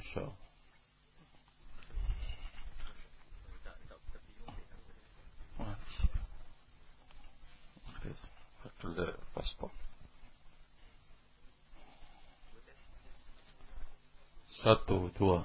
Masya Allah. paspor. Satu, dua.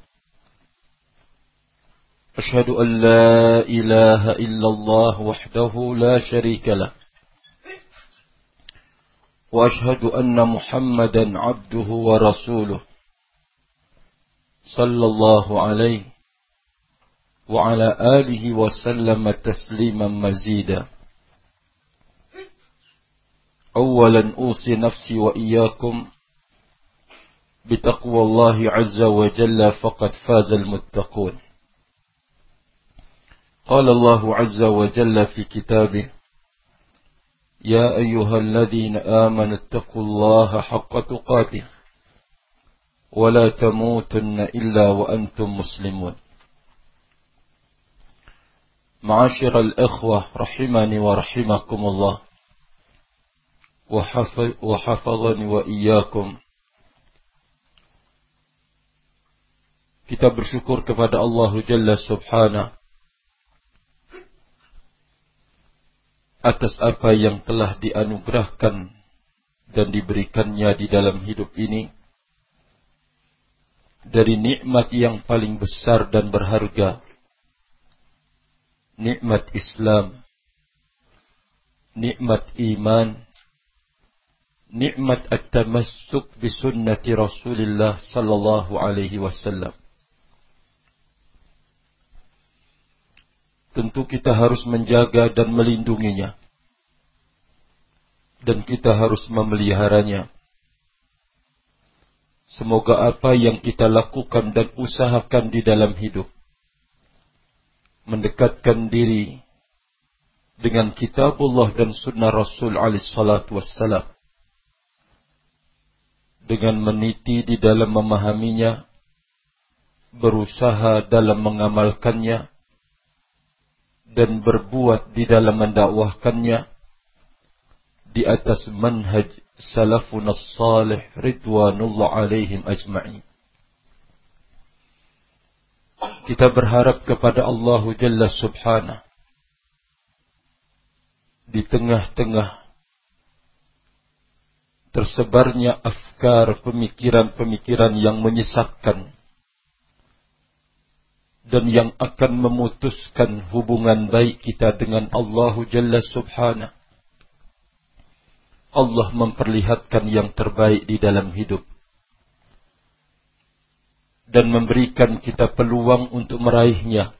أشهد أن لا إله إلا الله وحده لا شريك له. وأشهد أن محمدا عبده ورسوله صلى الله عليه وعلى آله وسلم تسليما مزيدا. أولا أوصي نفسي وإياكم بتقوى الله عز وجل فقد فاز المتقون. قال الله عز وجل في كتابه يا أيها الذين آمنوا اتقوا الله حق تقاته ولا تموتن إلا وأنتم مسلمون. معاشر الإخوة رحمني ورحمكم الله وحفظني وإياكم. Kita bersyukur kepada Allah Jalla Subhanahu atas apa yang telah dianugerahkan dan diberikannya di dalam hidup ini dari nikmat yang paling besar dan berharga nikmat Islam nikmat iman nikmat at-tamassuk bi sunnati Rasulullah sallallahu alaihi wasallam tentu kita harus menjaga dan melindunginya. Dan kita harus memeliharanya. Semoga apa yang kita lakukan dan usahakan di dalam hidup mendekatkan diri dengan kitabullah dan sunnah Rasul alaihi salatu wassalam dengan meniti di dalam memahaminya berusaha dalam mengamalkannya dan berbuat di dalam mendakwahkannya di atas manhaj salafun salih ridwanullah alaihim ajma'in. Kita berharap kepada Allah Jalla Subhanahu di tengah-tengah tersebarnya afkar pemikiran-pemikiran yang menyesatkan dan yang akan memutuskan hubungan baik kita dengan Allah Jalla Subhanahu. Allah memperlihatkan yang terbaik di dalam hidup dan memberikan kita peluang untuk meraihnya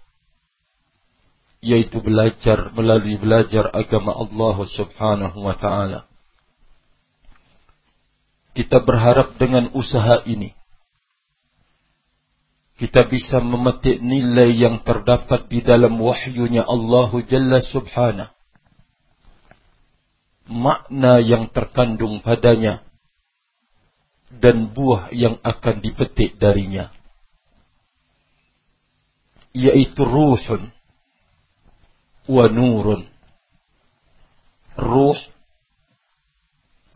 yaitu belajar melalui belajar agama Allah Subhanahu wa taala. Kita berharap dengan usaha ini kita bisa memetik nilai yang terdapat di dalam wahyunya Allah Jalla Subhanahu. Makna yang terkandung padanya dan buah yang akan dipetik darinya. Yaitu ruhun wa nurun. Ruh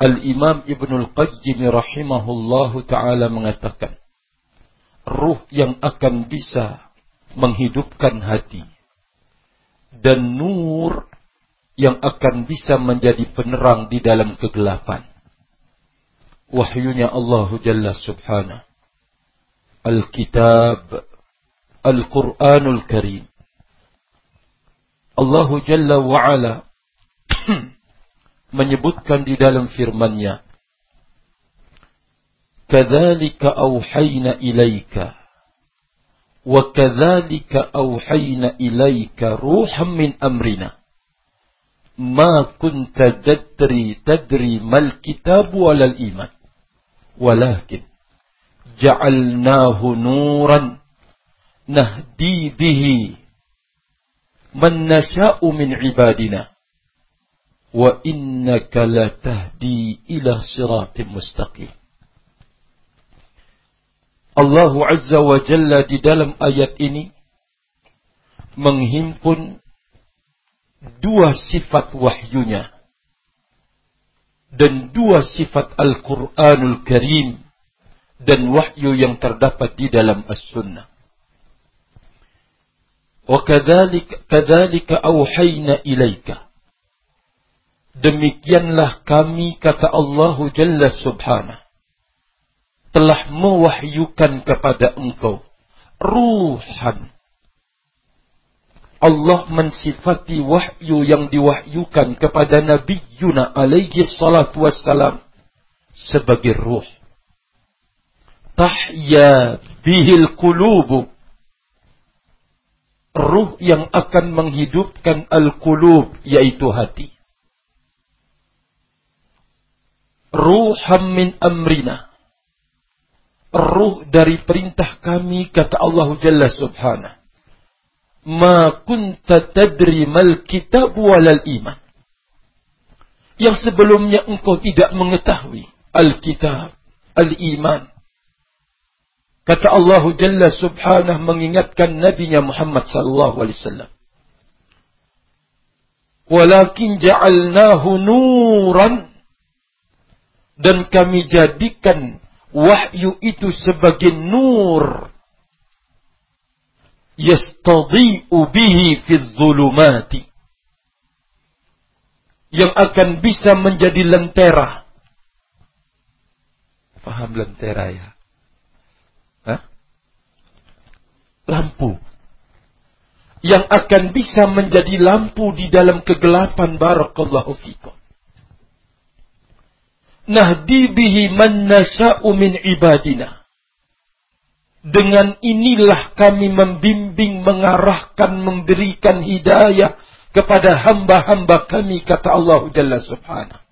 Al-Imam Ibnul Qayyim rahimahullahu ta'ala mengatakan ruh yang akan bisa menghidupkan hati dan nur yang akan bisa menjadi penerang di dalam kegelapan. Wahyunya Allah Jalla Subhanahu. Al-Kitab Al-Quranul Karim. Allah Jalla wa'ala menyebutkan di dalam firman-Nya كذلك أوحينا إليك. وكذلك أوحينا إليك روحا من أمرنا. ما كنت تدري تدري ما الكتاب ولا الإيمان. ولكن جعلناه نورا نهدي به من نشاء من عبادنا. وإنك لتهدي إلى صراط مستقيم. Allah Azza wa Jalla di dalam ayat ini menghimpun dua sifat wahyunya dan dua sifat Al-Quranul Karim dan wahyu yang terdapat di dalam As-Sunnah. وكذلك كذلك أوحينا إليك Demikianlah kami kata Allah Jalla Subhanahu telah mewahyukan kepada engkau ruhan. Allah mensifati wahyu yang diwahyukan kepada Nabi Yuna alaihi salatu wassalam sebagai ruh. Tahya bihil qulubu. Ruh yang akan menghidupkan al-qulub yaitu hati. Ruham min amrina ruh dari perintah kami kata Allah Jalla Subhanahu. Ma kunta tadri mal kitab walal iman. Yang sebelumnya engkau tidak mengetahui al-kitab al-iman. Kata Allah Jalla Subhanahu mengingatkan nabinya Muhammad sallallahu alaihi wasallam. Walakin ja'alnahu nuran. Dan kami jadikan wahyu itu sebagai nur yastadhi'u bihi fi dhulumati yang akan bisa menjadi lentera. Paham lentera ya? Hah? Lampu. Yang akan bisa menjadi lampu di dalam kegelapan barakallahu fikum nahdi bihi man nasha'u min ibadina. Dengan inilah kami membimbing, mengarahkan, memberikan hidayah kepada hamba-hamba kami, kata Allah Jalla Subhanahu.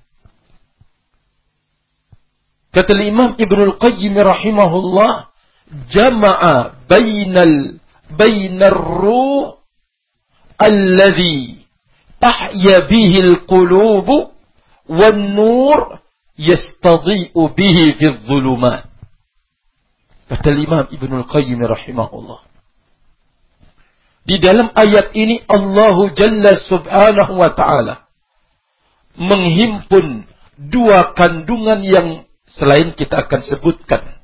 Kata Imam Ibnul Qayyim rahimahullah, jama'a bainal bainar ruh alladhi tahya bihi al-qulub wan nur yastadhi'u bihi fi dhulumat. Kata Imam Ibnu Qayyim rahimahullah. Di dalam ayat ini Allah Jalla Subhanahu wa taala menghimpun dua kandungan yang selain kita akan sebutkan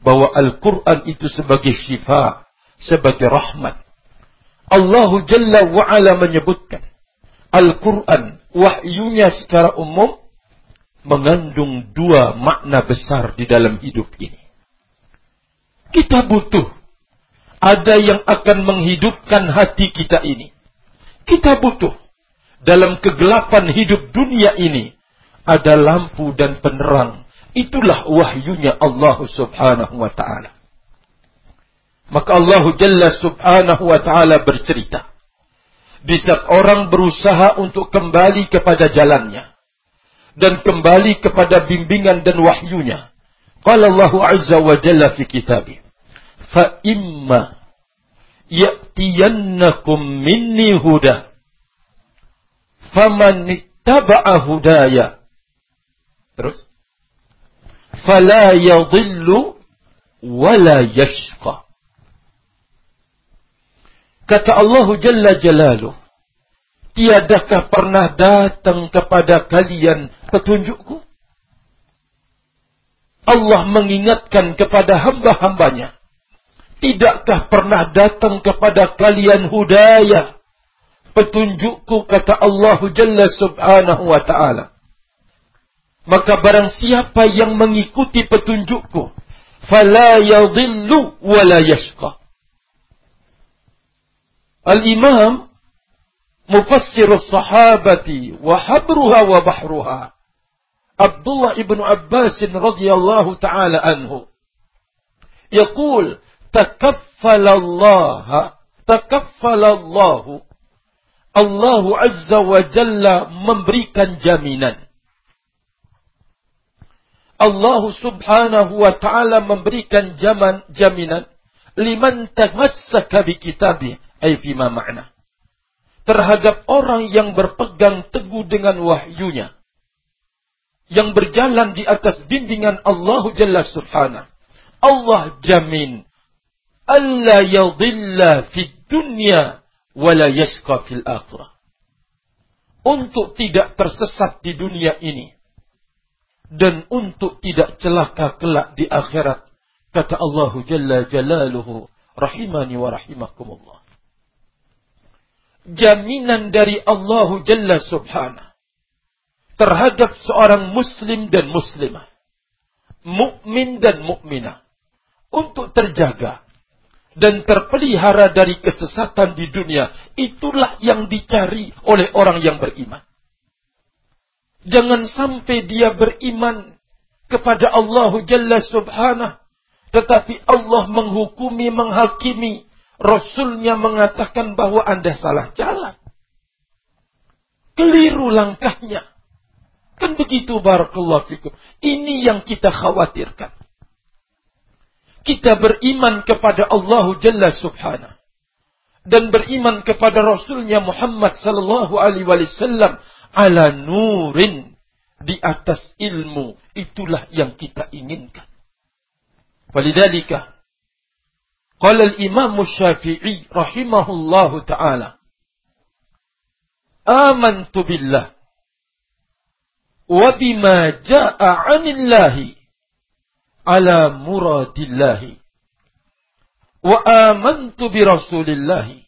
bahwa Al-Qur'an itu sebagai syifa, sebagai rahmat. Allah Jalla wa ala menyebutkan Al-Quran wahyunya secara umum mengandung dua makna besar di dalam hidup ini. Kita butuh ada yang akan menghidupkan hati kita ini. Kita butuh dalam kegelapan hidup dunia ini ada lampu dan penerang. Itulah wahyunya Allah Subhanahu wa taala. Maka Allah Jalla Subhanahu wa taala bercerita di saat orang berusaha untuk kembali kepada jalannya dan kembali kepada bimbingan dan wahyunya. Qala Allah Azza wa Jalla fi kitabih. Fa imma ya'tiyannakum minni huda. Faman ittaba'a hudaya. Terus. Fala yadhillu wala yashqa. Kata Allah Jalla Jalaluh tiadakah pernah datang kepada kalian petunjukku? Allah mengingatkan kepada hamba-hambanya. Tidakkah pernah datang kepada kalian hudayah? Petunjukku kata Allah Jalla subhanahu wa ta'ala. Maka barang siapa yang mengikuti petunjukku. Fala yadhillu wa la yashqa. Al-Imam mufassir sahabati wa habruha wa bahruha. Abdullah ibnu Abbas radhiyallahu taala anhu yaqul takaffalallah takaffalallahu Allah Azza wa Jalla memberikan jaminan Allah subhanahu wa ta'ala memberikan jaman, jaminan liman tamassaka bi kitabi ay fima ma'na terhadap orang yang berpegang teguh dengan wahyunya yang berjalan di atas bimbingan Allah Jalla Subhanahu. Allah jamin alla yadhilla fid dunya wala yashqa fil akhirah. Untuk tidak tersesat di dunia ini dan untuk tidak celaka kelak di akhirat kata Allah Jalla Jalaluhu rahimani wa rahimakumullah. Jaminan dari Allah Jalla Subhanahu terhadap seorang muslim dan muslimah, mukmin dan mukminah untuk terjaga dan terpelihara dari kesesatan di dunia. Itulah yang dicari oleh orang yang beriman. Jangan sampai dia beriman kepada Allah Jalla Subhanahu tetapi Allah menghukumi, menghakimi. Rasulnya mengatakan bahwa Anda salah jalan. Keliru langkahnya. Kan begitu barakallahu fikum. Ini yang kita khawatirkan. Kita beriman kepada Allah Jalla Subhanahu dan beriman kepada Rasulnya Muhammad sallallahu alaihi wasallam ala nurin di atas ilmu itulah yang kita inginkan. Walidhalika Qala al-Imam Syafi'i rahimahullahu taala Amantu billah wa bima jaa'a 'anillahi ala muradillahi wa amantu bi rasulillahi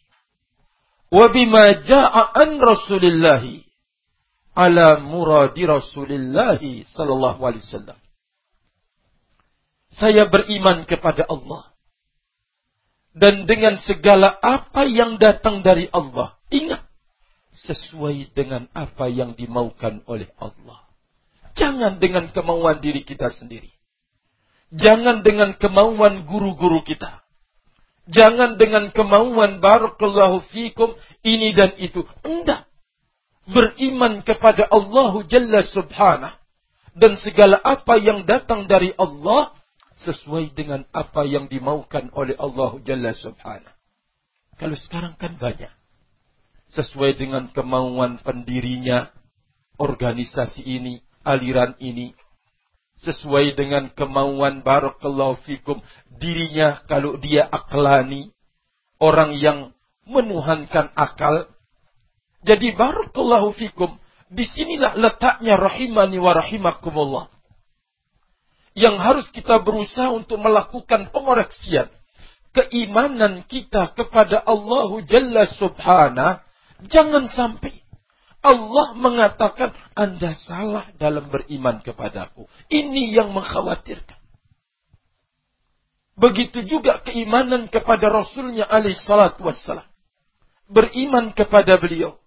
wa bima jaa'a an rasulillahi ala muradi rasulillahi sallallahu alaihi wasallam. Saya beriman kepada Allah dan dengan segala apa yang datang dari Allah ingat sesuai dengan apa yang dimaukan oleh Allah Jangan dengan kemauan diri kita sendiri. Jangan dengan kemauan guru-guru kita. Jangan dengan kemauan barakallahu fikum ini dan itu. Enggak. Beriman kepada Allah Jalla Subhanahu. Dan segala apa yang datang dari Allah sesuai dengan apa yang dimaukan oleh Allah Jalla Subhanahu. Kalau sekarang kan banyak. Sesuai dengan kemauan pendirinya, organisasi ini, aliran ini sesuai dengan kemauan barakallahu fikum dirinya kalau dia aklani orang yang menuhankan akal jadi barakallahu fikum di sinilah letaknya rahimani wa rahimakumullah yang harus kita berusaha untuk melakukan pengoreksian keimanan kita kepada Allah Jalla Subhanahu jangan sampai Allah mengatakan Anda salah dalam beriman kepadaku. Ini yang mengkhawatirkan. Begitu juga keimanan kepada Rasulnya alaih salatu wassalam. Beriman kepada beliau.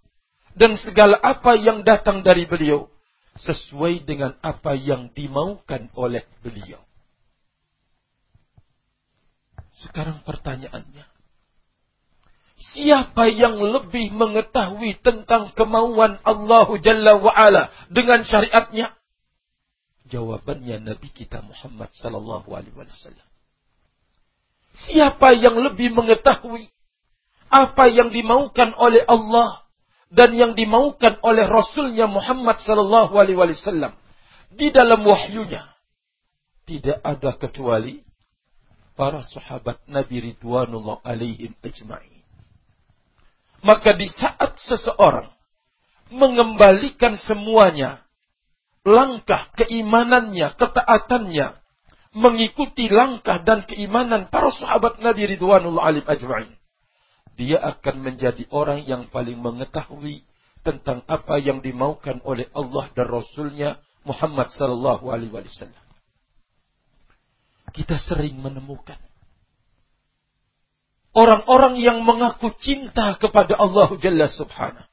Dan segala apa yang datang dari beliau. Sesuai dengan apa yang dimaukan oleh beliau. Sekarang pertanyaannya. Siapa yang lebih mengetahui tentang kemauan Allah Jalla wa'ala dengan syariatnya? Jawabannya Nabi kita Muhammad sallallahu alaihi wasallam. Siapa yang lebih mengetahui apa yang dimaukan oleh Allah dan yang dimaukan oleh Rasulnya Muhammad sallallahu alaihi wasallam di dalam wahyunya? Tidak ada kecuali para sahabat Nabi Ridwanullah alaihim ajma'in. Maka di saat seseorang mengembalikan semuanya, langkah keimanannya, ketaatannya, mengikuti langkah dan keimanan para sahabat Nabi Ridwanullah alim ajma'in. Dia akan menjadi orang yang paling mengetahui tentang apa yang dimaukan oleh Allah dan Rasulnya Muhammad sallallahu alaihi wasallam. Kita sering menemukan orang-orang yang mengaku cinta kepada Allah Jalla Subhanahu.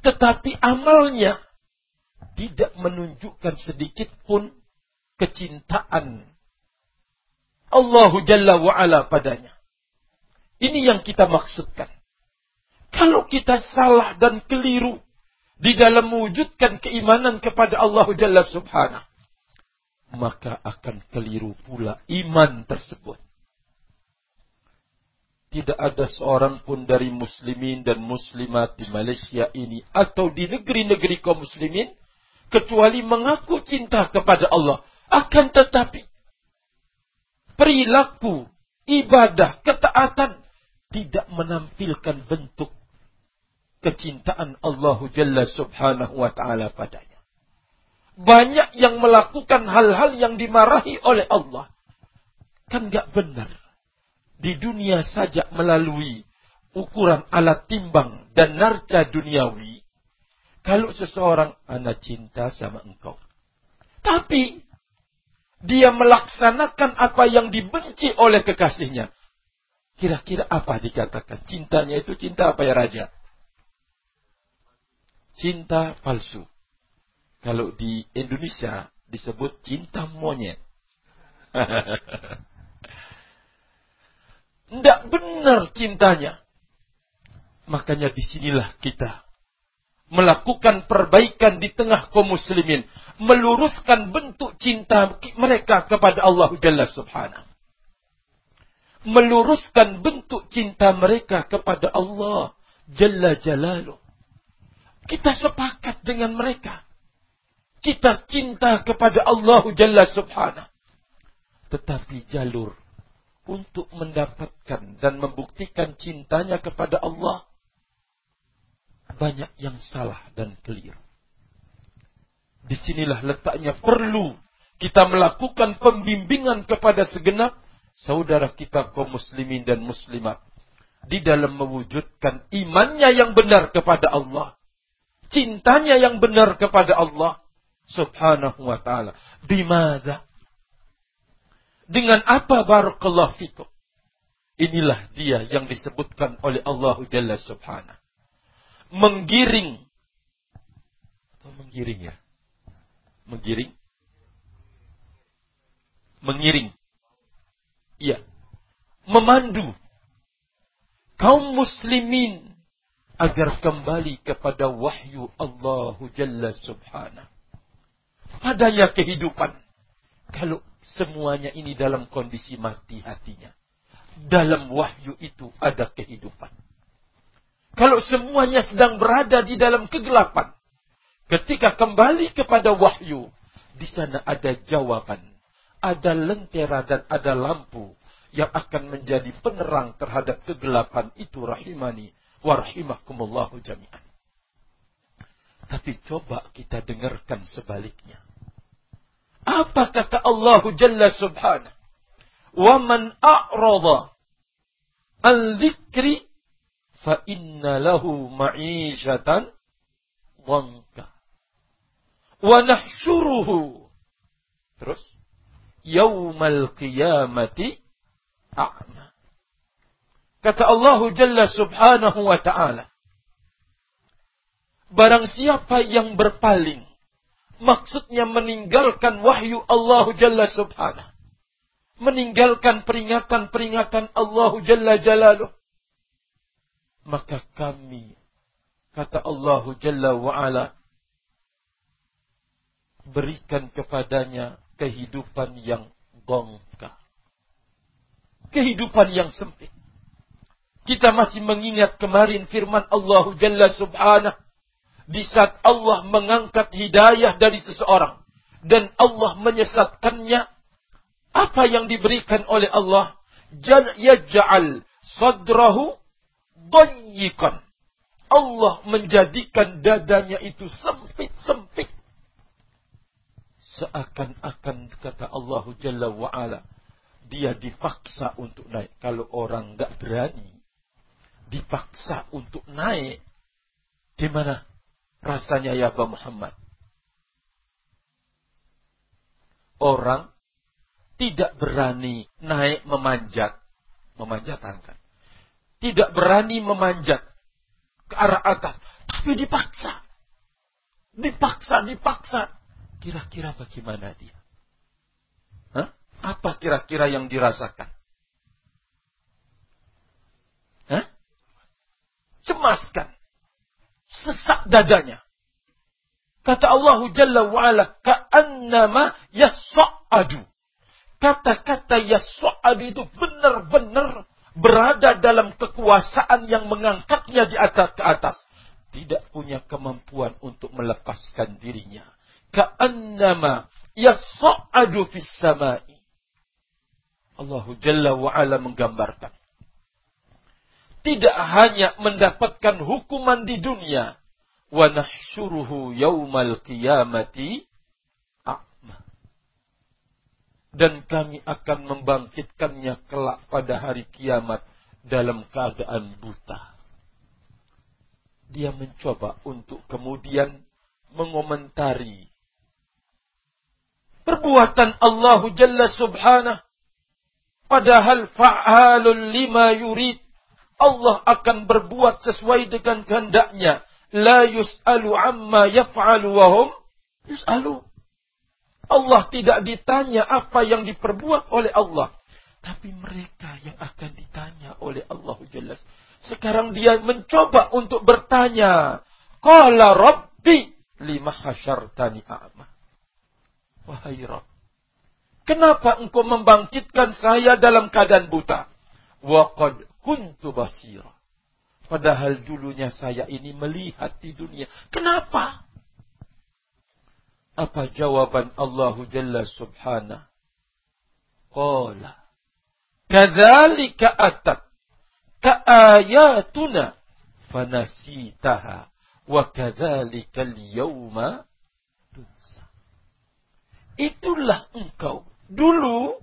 Tetapi amalnya tidak menunjukkan sedikit pun kecintaan Allahu Jalla wa'ala padanya. Ini yang kita maksudkan. Kalau kita salah dan keliru di dalam mewujudkan keimanan kepada Allah Jalla Subhanahu, maka akan keliru pula iman tersebut. Tidak ada seorang pun dari muslimin dan muslimat di Malaysia ini atau di negeri-negeri kaum muslimin kecuali mengaku cinta kepada Allah. Akan tetapi perilaku, ibadah, ketaatan tidak menampilkan bentuk kecintaan Allah Jalla Subhanahu wa taala padanya. Banyak yang melakukan hal-hal yang dimarahi oleh Allah. Kan gak benar di dunia saja melalui ukuran alat timbang dan narca duniawi, kalau seseorang anak cinta sama engkau. Tapi dia melaksanakan apa yang dibenci oleh kekasihnya. Kira-kira apa dikatakan? Cintanya itu cinta apa ya raja? Cinta palsu. Kalau di Indonesia disebut cinta monyet. Tidak benar cintanya. Makanya di sinilah kita melakukan perbaikan di tengah kaum muslimin. Meluruskan bentuk cinta mereka kepada Allah Jalla Subhanahu. Meluruskan bentuk cinta mereka kepada Allah Jalla Jalaluh. Kita sepakat dengan mereka. Kita cinta kepada Allah Jalla Subhanahu. Tetapi jalur untuk mendapatkan dan membuktikan cintanya kepada Allah banyak yang salah dan keliru. Di sinilah letaknya perlu kita melakukan pembimbingan kepada segenap saudara kita kaum muslimin dan muslimat di dalam mewujudkan imannya yang benar kepada Allah, cintanya yang benar kepada Allah subhanahu wa ta'ala. Bimada? Dengan apa barakallahu fikum? Inilah dia yang disebutkan oleh Allah Jalla Subhanahu. Menggiring. Atau menggiring ya? Menggiring? Mengiring. Iya. Memandu. Kaum muslimin agar kembali kepada wahyu Allah Jalla Subhanahu. Padanya kehidupan. Kalau semuanya ini dalam kondisi mati hatinya. Dalam wahyu itu ada kehidupan. Kalau semuanya sedang berada di dalam kegelapan, ketika kembali kepada wahyu, di sana ada jawaban, ada lentera dan ada lampu yang akan menjadi penerang terhadap kegelapan itu rahimani wa rahimakumullahu jami'an. Tapi coba kita dengarkan sebaliknya. Apa kata Allah Jalla Subhanahu? Wa man a'rada an dzikri fa inna lahu ma'ishatan dhanka. Wa nahsyuruhu. Terus yaumal qiyamati a'ma. Kata Allah Jalla Subhanahu wa taala Barang siapa yang berpaling Maksudnya meninggalkan wahyu Allah Jalla Subhanahu. Meninggalkan peringatan-peringatan Allah Jalla Jalaluh. Maka kami, kata Allah Jalla wa'ala, berikan kepadanya kehidupan yang bongkar. Kehidupan yang sempit. Kita masih mengingat kemarin firman Allah Jalla Subhanahu di saat Allah mengangkat hidayah dari seseorang dan Allah menyesatkannya, apa yang diberikan oleh Allah? Yaj'al sadrahu dayyikan. Allah menjadikan dadanya itu sempit-sempit. Seakan-akan kata Allah Jalla wa'ala. Dia dipaksa untuk naik. Kalau orang nggak berani. Dipaksa untuk naik. Gimana? rasanya ya Pak Muhammad? Orang tidak berani naik memanjat, memanjat angkat. Tidak berani memanjat ke arah atas, tapi dipaksa. Dipaksa, dipaksa. Kira-kira bagaimana dia? Hah? Apa kira-kira yang dirasakan? Hah? Cemaskan. Sesak dadanya. Kata Allah Jalla wa'ala, ka'annama yas'adu. Kata-kata yas'adu itu benar-benar berada dalam kekuasaan yang mengangkatnya di atas ke atas. Tidak punya kemampuan untuk melepaskan dirinya. Ka'annama yas'adu fis samai. Allah Jalla wa'ala menggambarkan. Tidak hanya mendapatkan hukuman di dunia, wa nahsyuruhu yaumal qiyamati a'ma. Dan kami akan membangkitkannya kelak pada hari kiamat dalam keadaan buta. Dia mencoba untuk kemudian mengomentari perbuatan Allah Jalla Subhanahu padahal fa'alul lima yurid Allah akan berbuat sesuai dengan kehendaknya la yus'alu amma yaf'alu wa hum yus'alu. Allah tidak ditanya apa yang diperbuat oleh Allah. Tapi mereka yang akan ditanya oleh Allah Jalla. Sekarang dia mencoba untuk bertanya. Qala Rabbi lima hasyartani a'ma. Wahai. Kenapa engkau membangkitkan saya dalam keadaan buta? Wa qad kuntu basira. Padahal dulunya saya ini melihat di dunia. Kenapa? Apa jawaban Allah Jalla Subhanahu? Qala. Kadzalika atat ka'ayatuna fanasitaha wa kadzalika al-yawma. Itulah engkau dulu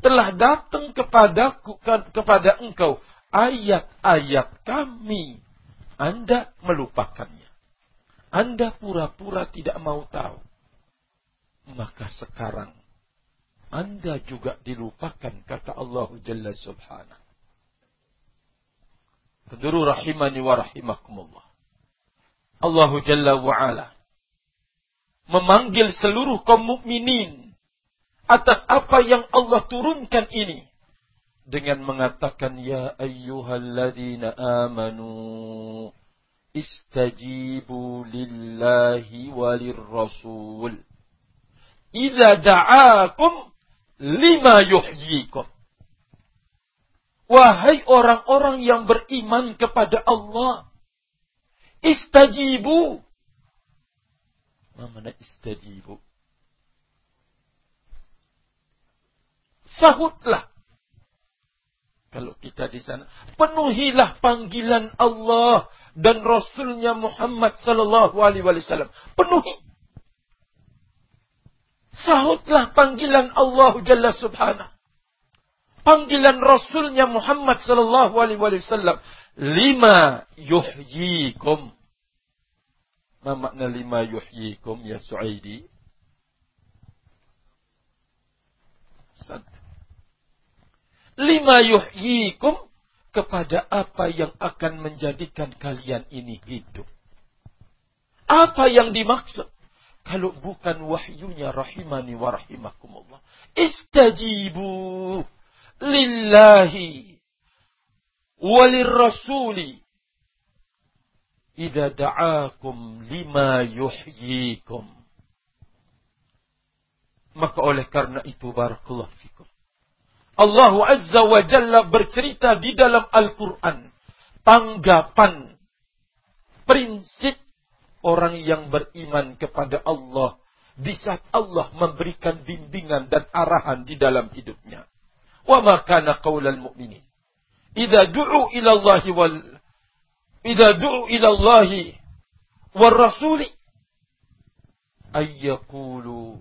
telah datang kepadaku kepada engkau ayat-ayat kami. Anda melupakannya. Anda pura-pura tidak mau tahu. Maka sekarang Anda juga dilupakan kata Allah Jalla Subhanahu. Keduru rahimani wa rahimakumullah. Allah Jalla wa ala memanggil seluruh kaum mukminin atas apa yang Allah turunkan ini dengan mengatakan ya ayyuhalladzina amanu istajibu lillahi walir rasul idza da'akum lima yuhyikum. Wahai orang-orang yang beriman kepada Allah istajibu mana istajibu sahutlah kalau kita di sana, penuhilah panggilan Allah dan Rasulnya Muhammad Sallallahu Alaihi Wasallam. Penuhi. Sahutlah panggilan Allah Jalla Subhanahu. Panggilan Rasulnya Muhammad Sallallahu Alaihi Wasallam. Lima yuhyikum. Ma makna lima yuhyikum ya Su'aidi? lima yuhyikum kepada apa yang akan menjadikan kalian ini hidup. Apa yang dimaksud? Kalau bukan wahyunya rahimani wa rahimakumullah. Istajibu lillahi walir rasuli idza da'akum lima yuhyikum. Maka oleh karena itu barakallahu fikum. Allah Azza wa Jalla bercerita di dalam Al-Quran. Tanggapan prinsip orang yang beriman kepada Allah di saat Allah memberikan bimbingan dan arahan di dalam hidupnya. Wa ma kana qaulal mu'minin. Idza du'u ila Allah wal idza du'u ila Allah wal rasuli ayyaqulu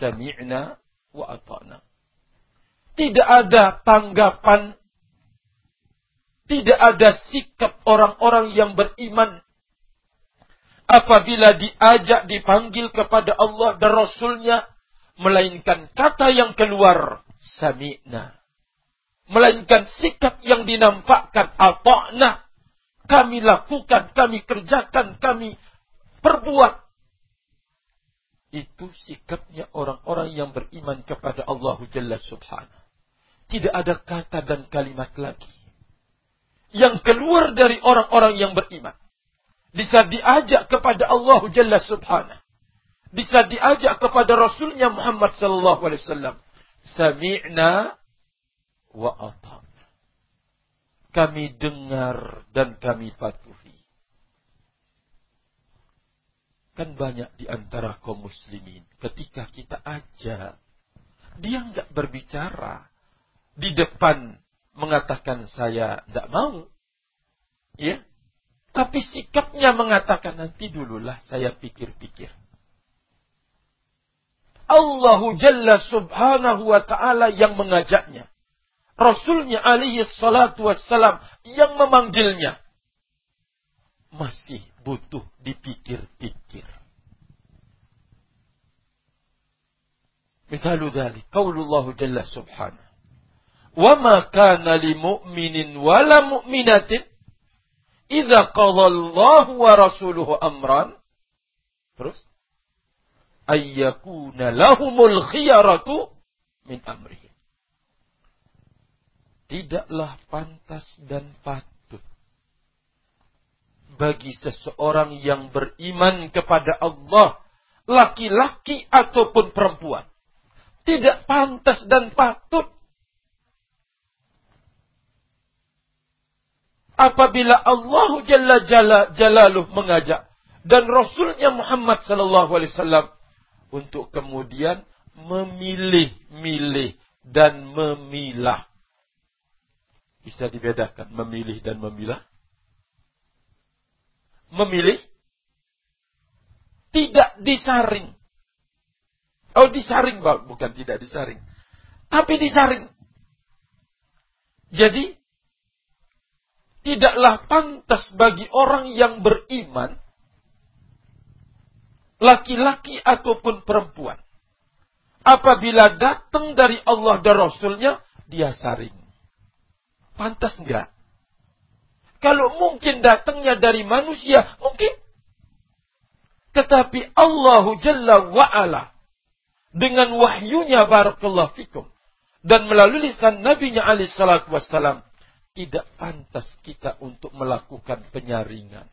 sami'na wa ata'na. Tidak ada tanggapan. Tidak ada sikap orang-orang yang beriman. Apabila diajak dipanggil kepada Allah dan Rasulnya. Melainkan kata yang keluar. Sami'na. Melainkan sikap yang dinampakkan. Ata'na. Kami lakukan, kami kerjakan, kami perbuat. Itu sikapnya orang-orang yang beriman kepada Allah Jalla Subhanahu. Tidak ada kata dan kalimat lagi. Yang keluar dari orang-orang yang beriman. Bisa diajak kepada Allah Jalla Subhanahu. Bisa diajak kepada Rasulnya Muhammad Sallallahu Alaihi Wasallam. Sami'na wa atam. Kami dengar dan kami patuhi. Kan banyak di antara kaum muslimin. Ketika kita ajak. Dia nggak berbicara. Di depan mengatakan saya tidak mau. Ya. Tapi sikapnya mengatakan nanti dululah saya pikir-pikir. Allahu Jalla subhanahu wa ta'ala yang mengajaknya. Rasulnya alaihi salatu wassalam yang memanggilnya. Masih butuh dipikir-pikir. Misalu dhali. Qaulullahu Jalla subhanahu. وَمَا كَانَ لِمُؤْمِنٍ وَلَا مُؤْمِنَةٍ إِذَا قَضَى اللَّهُ وَرَسُولُهُ أَمْرًا Terus ayyakuna lahumul khiyaratu min amrihim. Tidaklah pantas dan patut bagi seseorang yang beriman kepada Allah, laki-laki ataupun perempuan. Tidak pantas dan patut apabila Allah Jalla Jalla Jalaluh mengajak dan Rasulnya Muhammad Sallallahu Alaihi Wasallam untuk kemudian memilih-milih dan memilah. Bisa dibedakan memilih dan memilah? Memilih tidak disaring. Oh disaring, bukan tidak disaring. Tapi disaring. Jadi tidaklah pantas bagi orang yang beriman, laki-laki ataupun perempuan, apabila datang dari Allah dan Rasulnya, dia saring. Pantas enggak? Kalau mungkin datangnya dari manusia, mungkin. Tetapi Allahu Jalla wa'ala dengan wahyunya barakallahu fikum dan melalui lisan Nabi-Nya alaihi salatu wassalam tidak pantas kita untuk melakukan penyaringan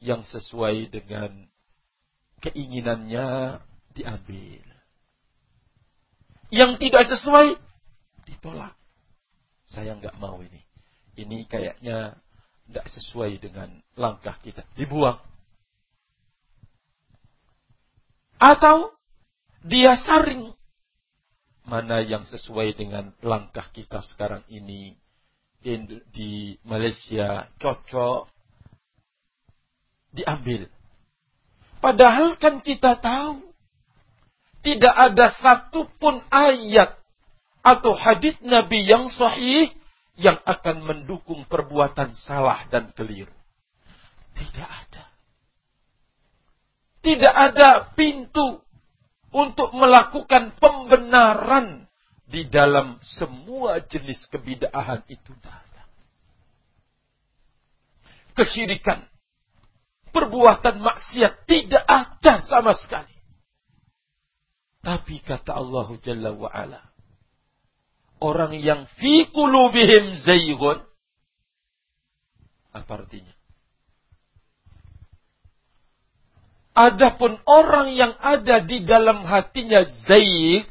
yang sesuai dengan keinginannya diambil. Yang tidak sesuai ditolak. Saya nggak mau ini. Ini kayaknya tidak sesuai dengan langkah kita. Dibuang. Atau dia saring mana yang sesuai dengan langkah kita sekarang ini di, di Malaysia cocok diambil. Padahal kan kita tahu tidak ada satupun ayat atau hadis Nabi yang sahih yang akan mendukung perbuatan salah dan keliru. Tidak ada. Tidak ada pintu untuk melakukan pembenaran di dalam semua jenis kebidaahan itu datang. Kesyirikan, perbuatan maksiat tidak ada sama sekali. Tapi kata Allah Jalla wa'ala, orang yang fi kulubihim zaygun, apa artinya? Adapun orang yang ada di dalam hatinya zaid,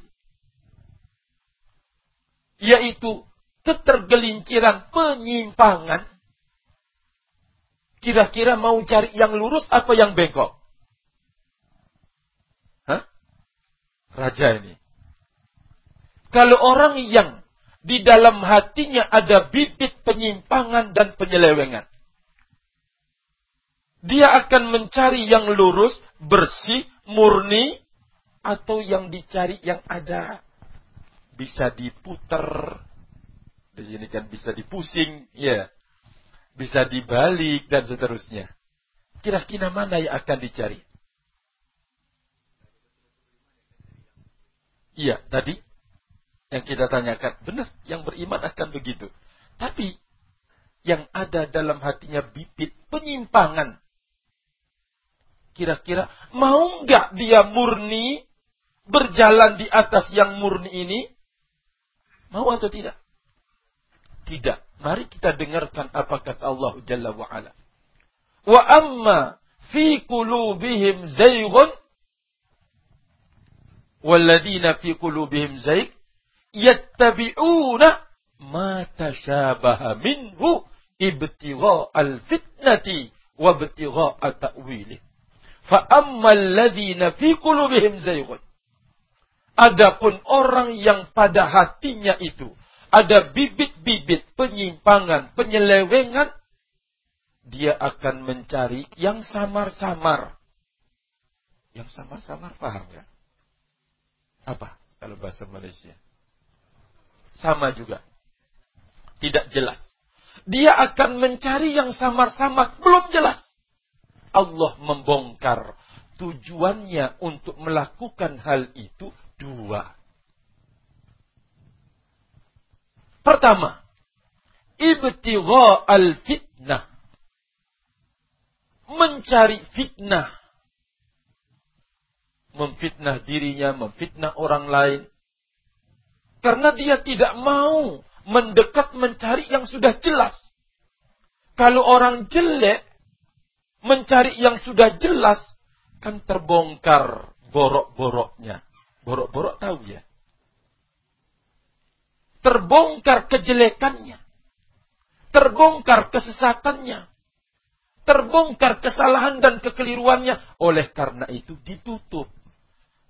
yaitu ketergelinciran penyimpangan, kira-kira mau cari yang lurus apa yang bengkok? Hah? Raja ini. Kalau orang yang di dalam hatinya ada bibit penyimpangan dan penyelewengan. Dia akan mencari yang lurus, bersih, murni, atau yang dicari yang ada. Bisa diputer, di sini kan bisa dipusing, ya. Bisa dibalik dan seterusnya. Kira-kira mana yang akan dicari? Iya, tadi yang kita tanyakan. Benar, yang beriman akan begitu. Tapi yang ada dalam hatinya bibit penyimpangan Kira-kira mau nggak dia murni berjalan di atas yang murni ini? Mau atau tidak? Tidak. Mari kita dengarkan apa kata Allah Jalla wa'ala. Wa amma fi qulubihim zayghun walladina fi qulubihim zayg yattabi'una ma tashabaha minhu ibtigha al-fitnati wa ibtigha ta'wilih. Fa ammal ladzina fi qulubihim zayghun. Adapun orang yang pada hatinya itu ada bibit-bibit penyimpangan, penyelewengan, dia akan mencari yang samar-samar. Yang samar-samar paham ya? Apa kalau bahasa Malaysia? Sama juga. Tidak jelas. Dia akan mencari yang samar-samar, belum jelas. Allah membongkar tujuannya untuk melakukan hal itu dua. Pertama, ibtigha al-fitnah. Mencari fitnah. Memfitnah dirinya, memfitnah orang lain. Karena dia tidak mau mendekat mencari yang sudah jelas. Kalau orang jelek, mencari yang sudah jelas, kan terbongkar borok-boroknya. Borok-borok tahu ya? Terbongkar kejelekannya. Terbongkar kesesatannya. Terbongkar kesalahan dan kekeliruannya. Oleh karena itu ditutup.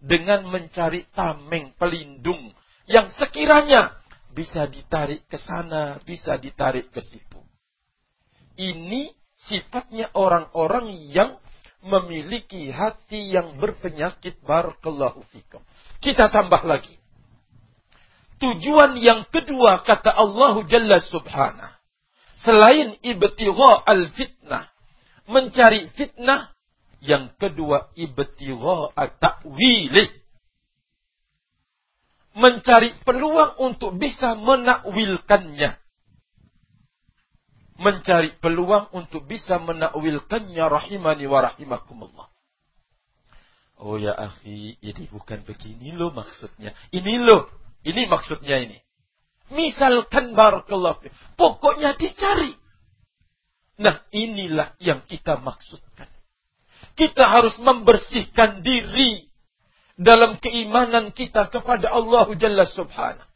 Dengan mencari tameng pelindung. Yang sekiranya bisa ditarik ke sana, bisa ditarik ke situ. Ini sifatnya orang-orang yang memiliki hati yang berpenyakit barakallahu fikum. Kita tambah lagi. Tujuan yang kedua kata Allah Jalla Subhanahu. Selain ibtigha al-fitnah. Mencari fitnah. Yang kedua ibtigha at-ta'wilih. Mencari peluang untuk bisa menakwilkannya. Mencari peluang untuk bisa menakwilkannya rahimani wa rahimakumullah. Oh ya akhi, ini bukan begini loh maksudnya. Ini loh ini maksudnya ini. Misalkan barakallahu Pokoknya dicari. Nah inilah yang kita maksudkan. Kita harus membersihkan diri dalam keimanan kita kepada Allah Jalla Subhanahu.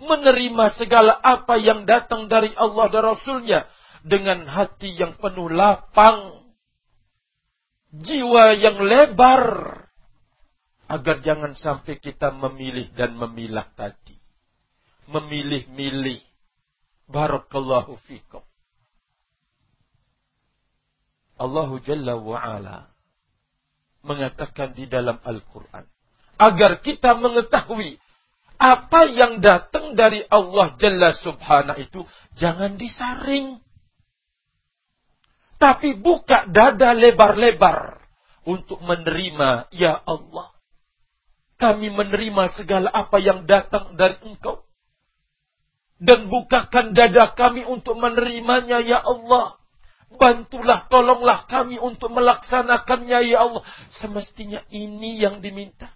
Menerima segala apa yang datang dari Allah dan Rasulnya dengan hati yang penuh lapang. Jiwa yang lebar Agar jangan sampai kita memilih dan memilah tadi. Memilih-milih. Barakallahu fikum. Allah Jalla wa'ala mengatakan di dalam Al-Quran. Agar kita mengetahui apa yang datang dari Allah Jalla Subhanahu itu jangan disaring. Tapi buka dada lebar-lebar untuk menerima ya Allah. Kami menerima segala apa yang datang dari engkau. Dan bukakan dada kami untuk menerimanya, ya Allah. Bantulah, tolonglah kami untuk melaksanakannya ya Allah. Semestinya ini yang diminta.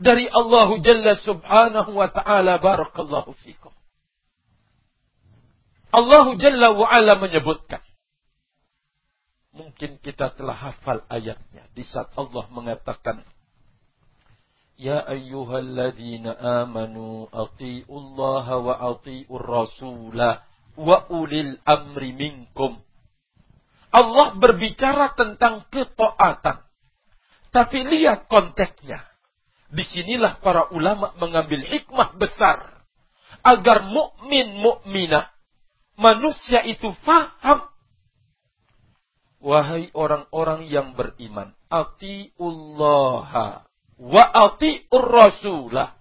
Dari Allah Jalla subhanahu wa ta'ala barakallahu fikum. Allah Jalla wa'ala menyebutkan. Mungkin kita telah hafal ayatnya. Di saat Allah mengatakan. Ya ayyuhalladzina amanu ati'ullaha wa ati'ur rasulah wa ulil amri minkum. Allah berbicara tentang ketaatan. Tapi lihat konteksnya. Di sinilah para ulama mengambil hikmah besar agar mukmin mukminah manusia itu faham wahai orang-orang yang beriman atiullah wa atiur rasulah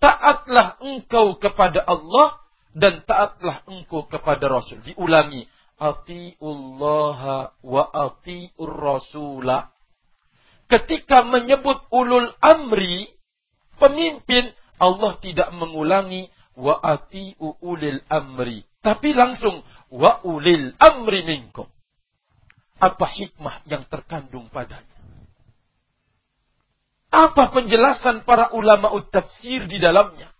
taatlah engkau kepada Allah dan taatlah engkau kepada Rasul. Diulangi. Ati'ullaha wa ati'ur rasulah. Ketika menyebut ulul amri, pemimpin, Allah tidak mengulangi wa ati'u ulil amri. Tapi langsung wa ulil amri minkum. Apa hikmah yang terkandung padanya? Apa penjelasan para ulama tafsir di dalamnya?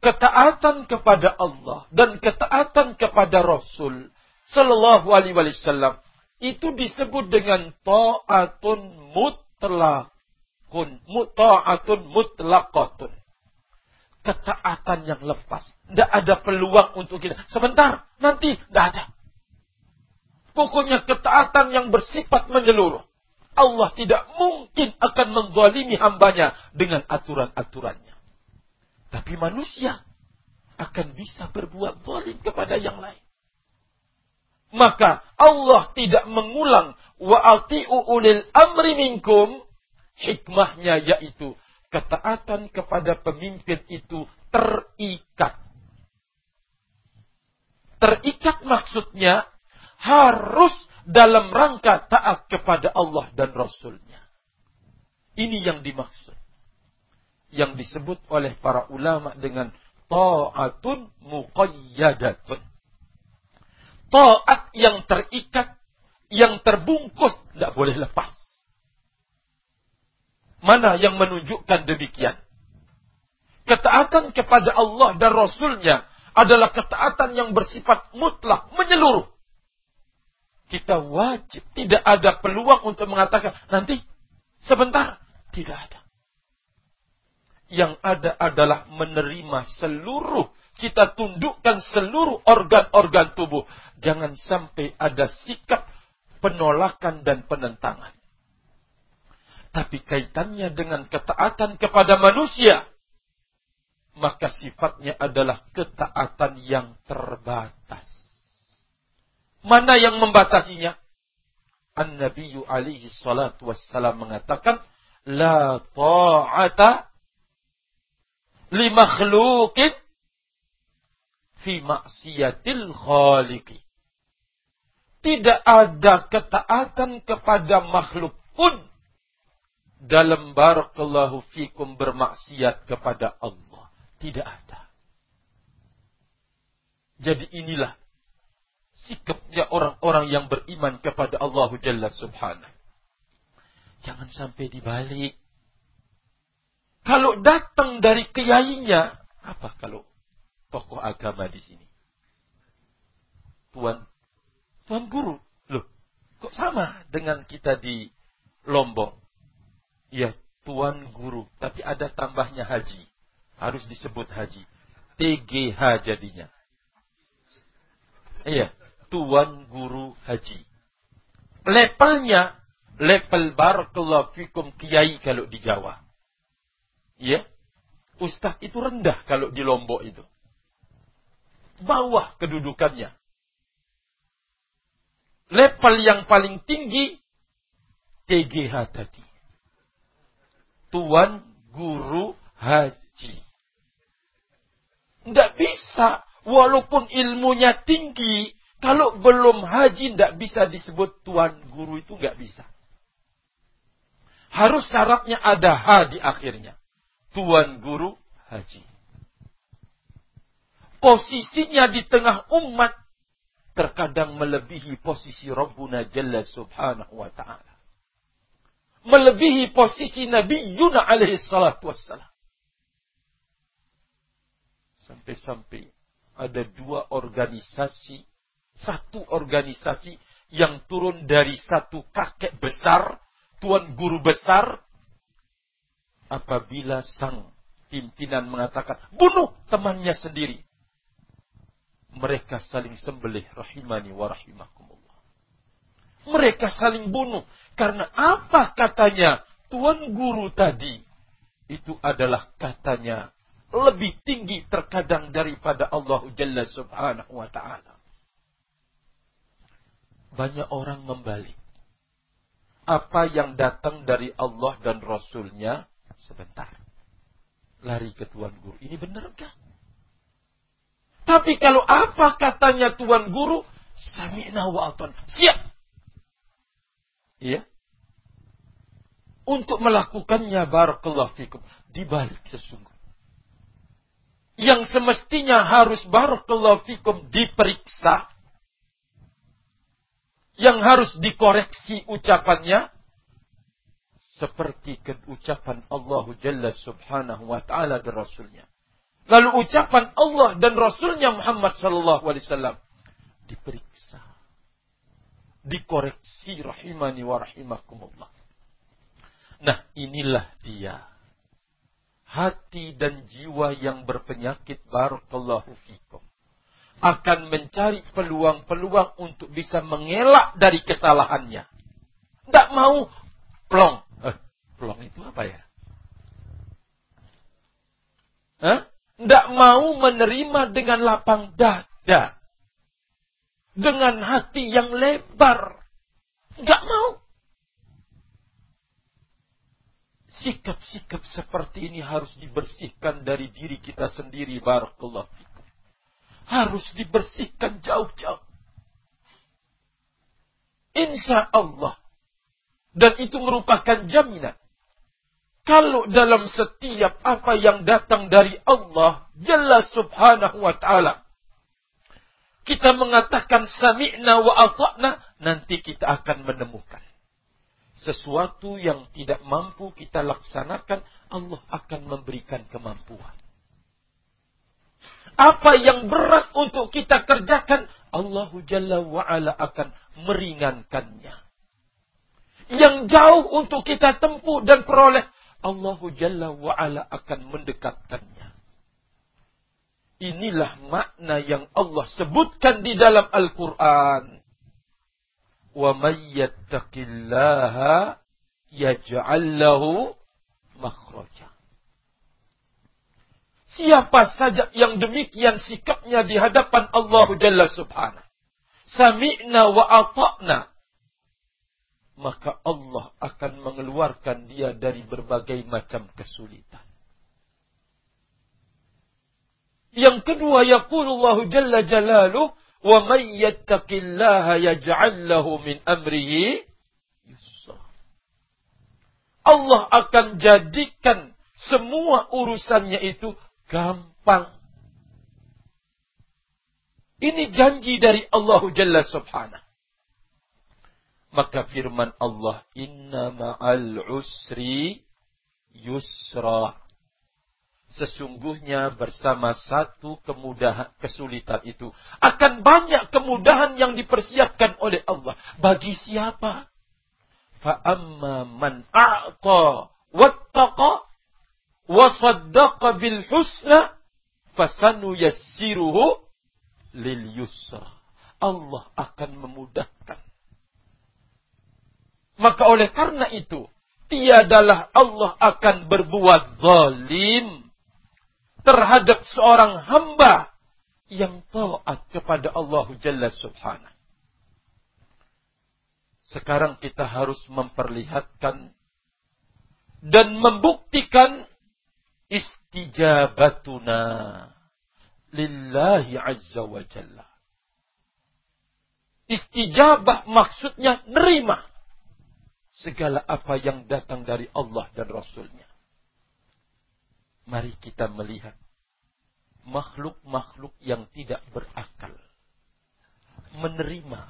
Ketaatan kepada Allah dan ketaatan kepada Rasul Sallallahu Alaihi Wasallam itu disebut dengan ta'atun mutlakun, ta'atun mutlakotun. Ketaatan yang lepas. Tidak ada peluang untuk kita. Sebentar, nanti tidak ada. Pokoknya ketaatan yang bersifat menyeluruh. Allah tidak mungkin akan menzalimi hambanya dengan aturan-aturannya. Tapi manusia akan bisa berbuat zalim kepada yang lain. Maka Allah tidak mengulang wa ati'u ulil amri minkum hikmahnya yaitu ketaatan kepada pemimpin itu terikat. Terikat maksudnya harus dalam rangka taat kepada Allah dan Rasulnya. Ini yang dimaksud. Yang disebut oleh para ulama dengan ta'atun muqayyadatun. Ta'at yang terikat, yang terbungkus, tidak boleh lepas. Mana yang menunjukkan demikian? Ketaatan kepada Allah dan Rasulnya adalah ketaatan yang bersifat mutlak, menyeluruh kita wajib. Tidak ada peluang untuk mengatakan, nanti, sebentar. Tidak ada. Yang ada adalah menerima seluruh, kita tundukkan seluruh organ-organ tubuh. Jangan sampai ada sikap penolakan dan penentangan. Tapi kaitannya dengan ketaatan kepada manusia, maka sifatnya adalah ketaatan yang terbatas. Mana yang membatasinya? An-Nabiyyu alaihi salatu wassalam mengatakan, La ta'ata li makhlukin fi maksiatil khaliqi. Tidak ada ketaatan kepada makhluk pun dalam barakallahu fikum bermaksiat kepada Allah. Tidak ada. Jadi inilah sikapnya orang-orang yang beriman kepada Allah Jalla Subhanahu. Jangan sampai dibalik. Kalau datang dari kiainya, apa kalau tokoh agama di sini? Tuan, tuan guru. Loh, kok sama dengan kita di Lombok? Ya, tuan guru. Tapi ada tambahnya haji. Harus disebut haji. TGH jadinya. Iya tuan guru haji. Levelnya level barakallahu fikum kiai kalau di Jawa. Ya. Ustaz itu rendah kalau di Lombok itu. Bawah kedudukannya. Level yang paling tinggi TGH tadi. Tuan Guru Haji. Tidak bisa. Walaupun ilmunya tinggi. Kalau belum haji tidak bisa disebut tuan guru itu nggak bisa. Harus syaratnya ada H di akhirnya. Tuan guru haji. Posisinya di tengah umat terkadang melebihi posisi Rabbuna Jalla Subhanahu wa taala. Melebihi posisi Nabi Yuna alaihi salatu wassalam. Sampai-sampai ada dua organisasi satu organisasi yang turun dari satu kakek besar, tuan guru besar, apabila sang pimpinan mengatakan, bunuh temannya sendiri. Mereka saling sembelih rahimani wa rahimakumullah. Mereka saling bunuh. Karena apa katanya tuan guru tadi? Itu adalah katanya lebih tinggi terkadang daripada Allah Jalla subhanahu wa ta'ala banyak orang membalik. Apa yang datang dari Allah dan Rasulnya sebentar. Lari ke Tuan Guru. Ini benar enggak? Tapi kalau apa katanya Tuan Guru, sami'na wa Siap. Iya. Untuk melakukannya barakallahu fikum. Dibalik sesungguh. Yang semestinya harus barakallahu fikum diperiksa yang harus dikoreksi ucapannya seperti ucapan Allah Jalla Subhanahu wa taala dan Rasulnya. Lalu ucapan Allah dan Rasulnya Muhammad sallallahu alaihi wasallam diperiksa. Dikoreksi rahimani wa rahimakumullah. Nah, inilah dia. Hati dan jiwa yang berpenyakit barakallahu fikum akan mencari peluang-peluang untuk bisa mengelak dari kesalahannya. Tidak mau plong. Eh, plong itu apa ya? Tidak mau menerima dengan lapang dada. Dengan hati yang lebar. Tidak mau. Sikap-sikap seperti ini harus dibersihkan dari diri kita sendiri. Barakallah harus dibersihkan jauh-jauh. Insya Allah. Dan itu merupakan jaminan. Kalau dalam setiap apa yang datang dari Allah, Jalla subhanahu wa ta'ala. Kita mengatakan sami'na wa ata'na, nanti kita akan menemukan. Sesuatu yang tidak mampu kita laksanakan, Allah akan memberikan kemampuan. Apa yang berat untuk kita kerjakan, Allah Jalla wa'ala akan meringankannya. Yang jauh untuk kita tempuh dan peroleh, Allah Jalla wa'ala akan mendekatkannya. Inilah makna yang Allah sebutkan di dalam Al-Quran. Wa yattaqillaha yaj'al lahu makhraja. Siapa saja yang demikian sikapnya di hadapan Allah Jalla Subhanahu. Sami'na wa ata'na. Maka Allah akan mengeluarkan dia dari berbagai macam kesulitan. Yang kedua, yaqulullahu Jalla Jalaluh, wa man yattaqillaha yaj'al lahu min amrihi yusra. Allah akan jadikan semua urusannya itu gampang. Ini janji dari Allah Jalla Subhanahu. Maka firman Allah, Inna ma'al usri yusra. Sesungguhnya bersama satu kemudahan, kesulitan itu. Akan banyak kemudahan yang dipersiapkan oleh Allah. Bagi siapa? Fa'amma man a'ta wattaqa wasaddaqa bil husna fasanu yassiruhu lil yusra. Allah akan memudahkan. Maka oleh karena itu, tiadalah Allah akan berbuat zalim terhadap seorang hamba yang taat kepada Allah Jalla Subhanahu. Sekarang kita harus memperlihatkan dan membuktikan istijabatuna lillahi azza wa jalla. Istijabah maksudnya nerima segala apa yang datang dari Allah dan Rasulnya. Mari kita melihat makhluk-makhluk yang tidak berakal menerima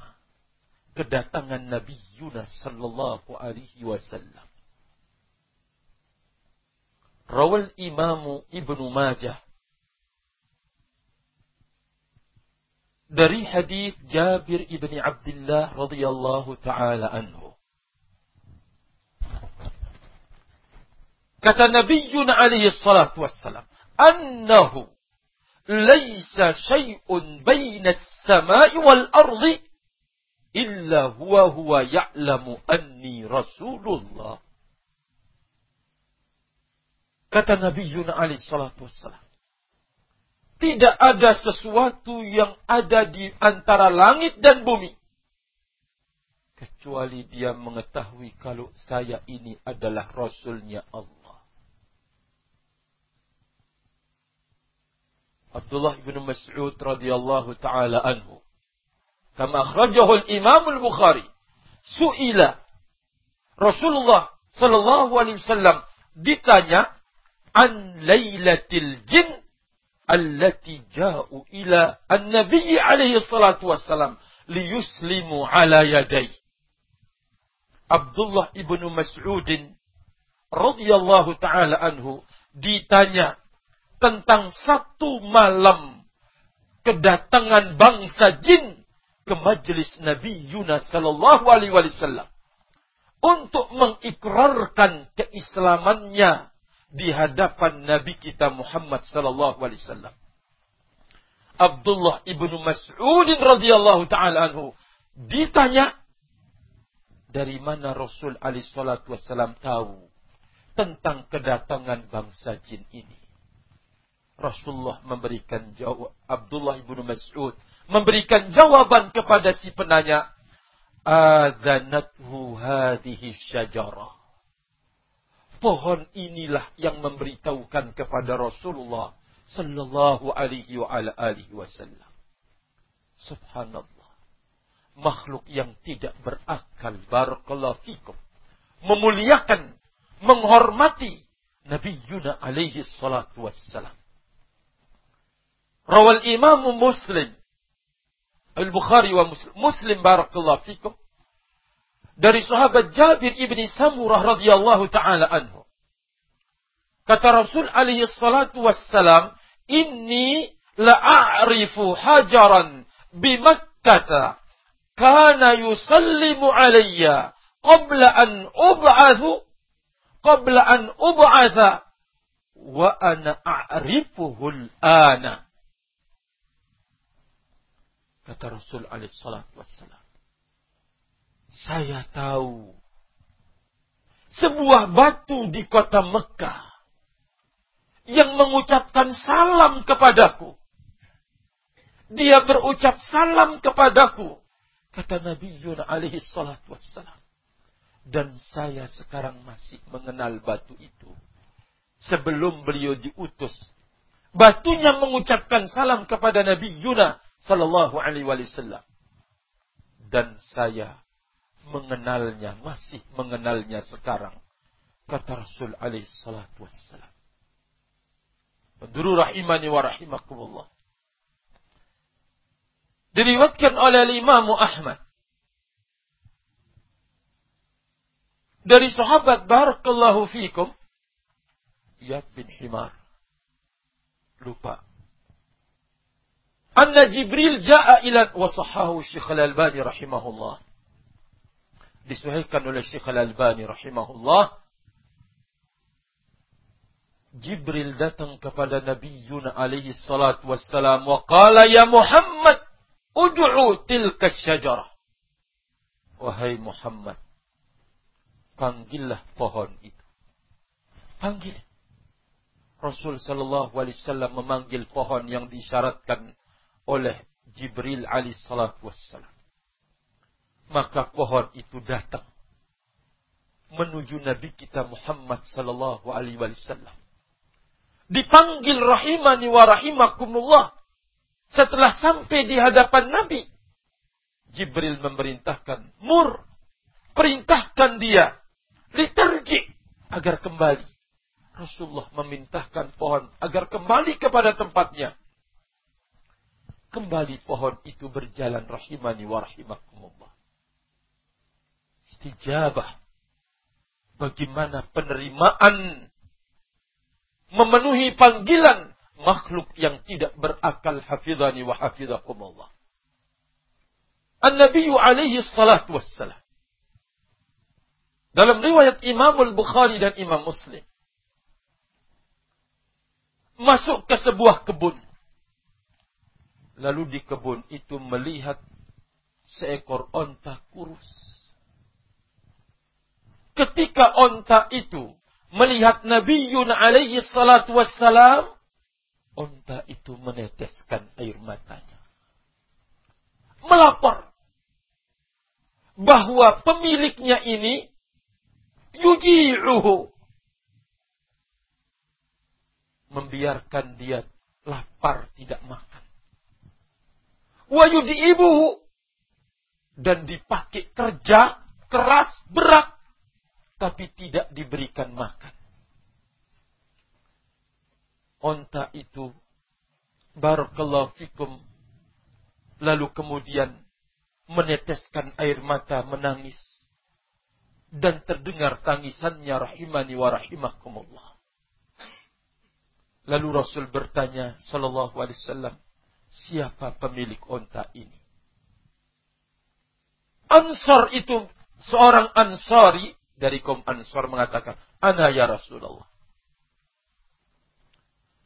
kedatangan Nabi Yunus sallallahu alaihi wasallam rawal Imam Ibnu Majah dari hadis Jabir ibni Abdullah radhiyallahu taala anhu. Kata Nabi alaihi salatu wassalam, "Annahu laisa syai'un baina as-sama'i wal ardi illa huwa huwa ya'lamu anni Rasulullah." Kata Nabi Yuna alaih salatu wassalam. Tidak ada sesuatu yang ada di antara langit dan bumi. Kecuali dia mengetahui kalau saya ini adalah Rasulnya Allah. Abdullah bin Mas'ud radhiyallahu taala anhu. Kama akhrajahu al-Imam al-Bukhari. Su'ila Rasulullah sallallahu alaihi wasallam ditanya an lailatil jin allati ja'u ila an-nabi alaihi salatu wassalam liyuslimu ala yadai. Abdullah ibnu Mas'udin radhiyallahu taala anhu ditanya tentang satu malam kedatangan bangsa jin ke majlis Nabi Yunus sallallahu alaihi wasallam untuk mengikrarkan keislamannya di hadapan Nabi kita Muhammad sallallahu alaihi wasallam. Abdullah ibnu Mas'ud radhiyallahu taala anhu ditanya dari mana Rasul alaihi salatu wasallam tahu tentang kedatangan bangsa jin ini. Rasulullah memberikan jawab Abdullah ibnu Mas'ud memberikan jawaban kepada si penanya adzanathu hadhihi syajarah. Pohon inilah yang memberitahukan kepada Rasulullah sallallahu alaihi wa ala alihi wasallam. Subhanallah. Makhluk yang tidak berakal barakallahu fikum memuliakan menghormati Nabi Yuna alaihi salatu wassalam rawal imam muslim Al-Bukhari wa Muslim, Muslim barakallahu fikum dari sahabat Jabir ibni Samurah radhiyallahu taala anhu. Kata Rasul alaihi salatu wassalam, "Inni la'arifu hajaran bi Makkah kana yusallimu alayya qabla an ub'athu qabla an ub'atha wa ana a'rifuhu al-ana." Kata Rasul alaihissalam wassalam. Saya tahu sebuah batu di kota Mekah yang mengucapkan salam kepadaku. Dia berucap salam kepadaku. Kata Nabi Yunus alaihi salatu wassalam. Dan saya sekarang masih mengenal batu itu. Sebelum beliau diutus. Batunya mengucapkan salam kepada Nabi Yunus Sallallahu Alaihi Wasallam. Dan saya mengenalnya, masih mengenalnya sekarang. Kata Rasul alaihi salatu wassalam. Penduru rahimani wa rahimakumullah. Diriwatkan oleh Imam Ahmad. Dari sahabat Barakallahu fikum. Yad bin Himar. Lupa anna Jibril jaa ila wa sahahu Syekh Al-Albani rahimahullah. Disahihkan oleh Syekh Al-Albani rahimahullah. Jibril datang kepada Nabi Yuna alaihi salatu wassalam wa qala ya Muhammad ud'u tilka syajarah. Wahai Muhammad, panggillah pohon itu. Panggil. Rasul sallallahu alaihi wasallam memanggil pohon yang disyaratkan oleh Jibril alaihissalatu wassalam. Maka pohon itu datang menuju Nabi kita Muhammad sallallahu alaihi wasallam. Dipanggil rahimani wa rahimakumullah. Setelah sampai di hadapan Nabi, Jibril memerintahkan, "Mur, perintahkan dia literji agar kembali." Rasulullah memerintahkan pohon agar kembali kepada tempatnya. Kembali pohon itu berjalan rahimani wa rahimakumullah. Istijabah. Bagaimana penerimaan memenuhi panggilan makhluk yang tidak berakal hafidhani wa hafidhakumullah. An-Nabi alaihi salatu wassalam. Dalam riwayat Imam Al-Bukhari dan Imam Muslim. Masuk ke sebuah kebun Lalu di kebun itu melihat seekor onta kurus. Ketika onta itu melihat Nabi Yun alaihi salatu wassalam, onta itu meneteskan air matanya. Melapor bahwa pemiliknya ini yuji'uhu. Membiarkan dia lapar tidak makan wa ibu dan dipakai kerja keras berat tapi tidak diberikan makan. Onta itu barakallahu fikum lalu kemudian meneteskan air mata menangis dan terdengar tangisannya rahimani wa rahimakumullah. Lalu Rasul bertanya sallallahu alaihi wasallam, siapa pemilik onta ini? Ansar itu seorang Ansari dari kaum Ansar mengatakan, "Ana ya Rasulullah."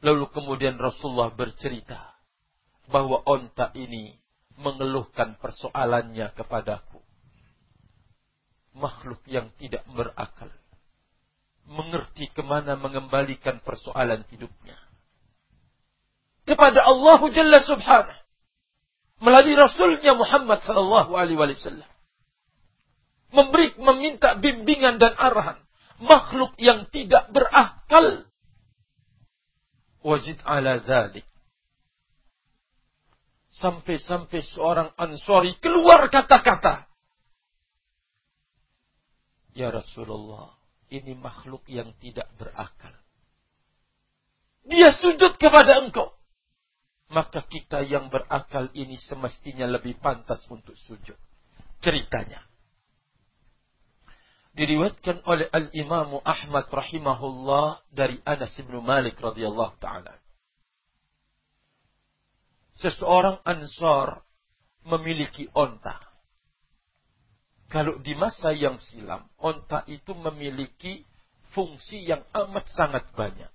Lalu kemudian Rasulullah bercerita bahwa onta ini mengeluhkan persoalannya kepadaku. Makhluk yang tidak berakal. Mengerti ke mana mengembalikan persoalan hidupnya. Kepada Allah Jalla Subhanahu. Melalui Rasulnya Muhammad Sallallahu Alaihi Wasallam. Memberi, meminta bimbingan dan arahan. Makhluk yang tidak berakal wajid ala zalik. Sampai-sampai seorang Ansori keluar kata-kata. Ya Rasulullah, ini makhluk yang tidak berakal. Dia sujud kepada engkau. Maka kita yang berakal ini semestinya lebih pantas untuk sujud. Ceritanya. Diriwatkan oleh Al-Imam Ahmad rahimahullah dari Anas bin Malik radhiyallahu taala. Seseorang Ansar memiliki onta. Kalau di masa yang silam, onta itu memiliki fungsi yang amat sangat banyak.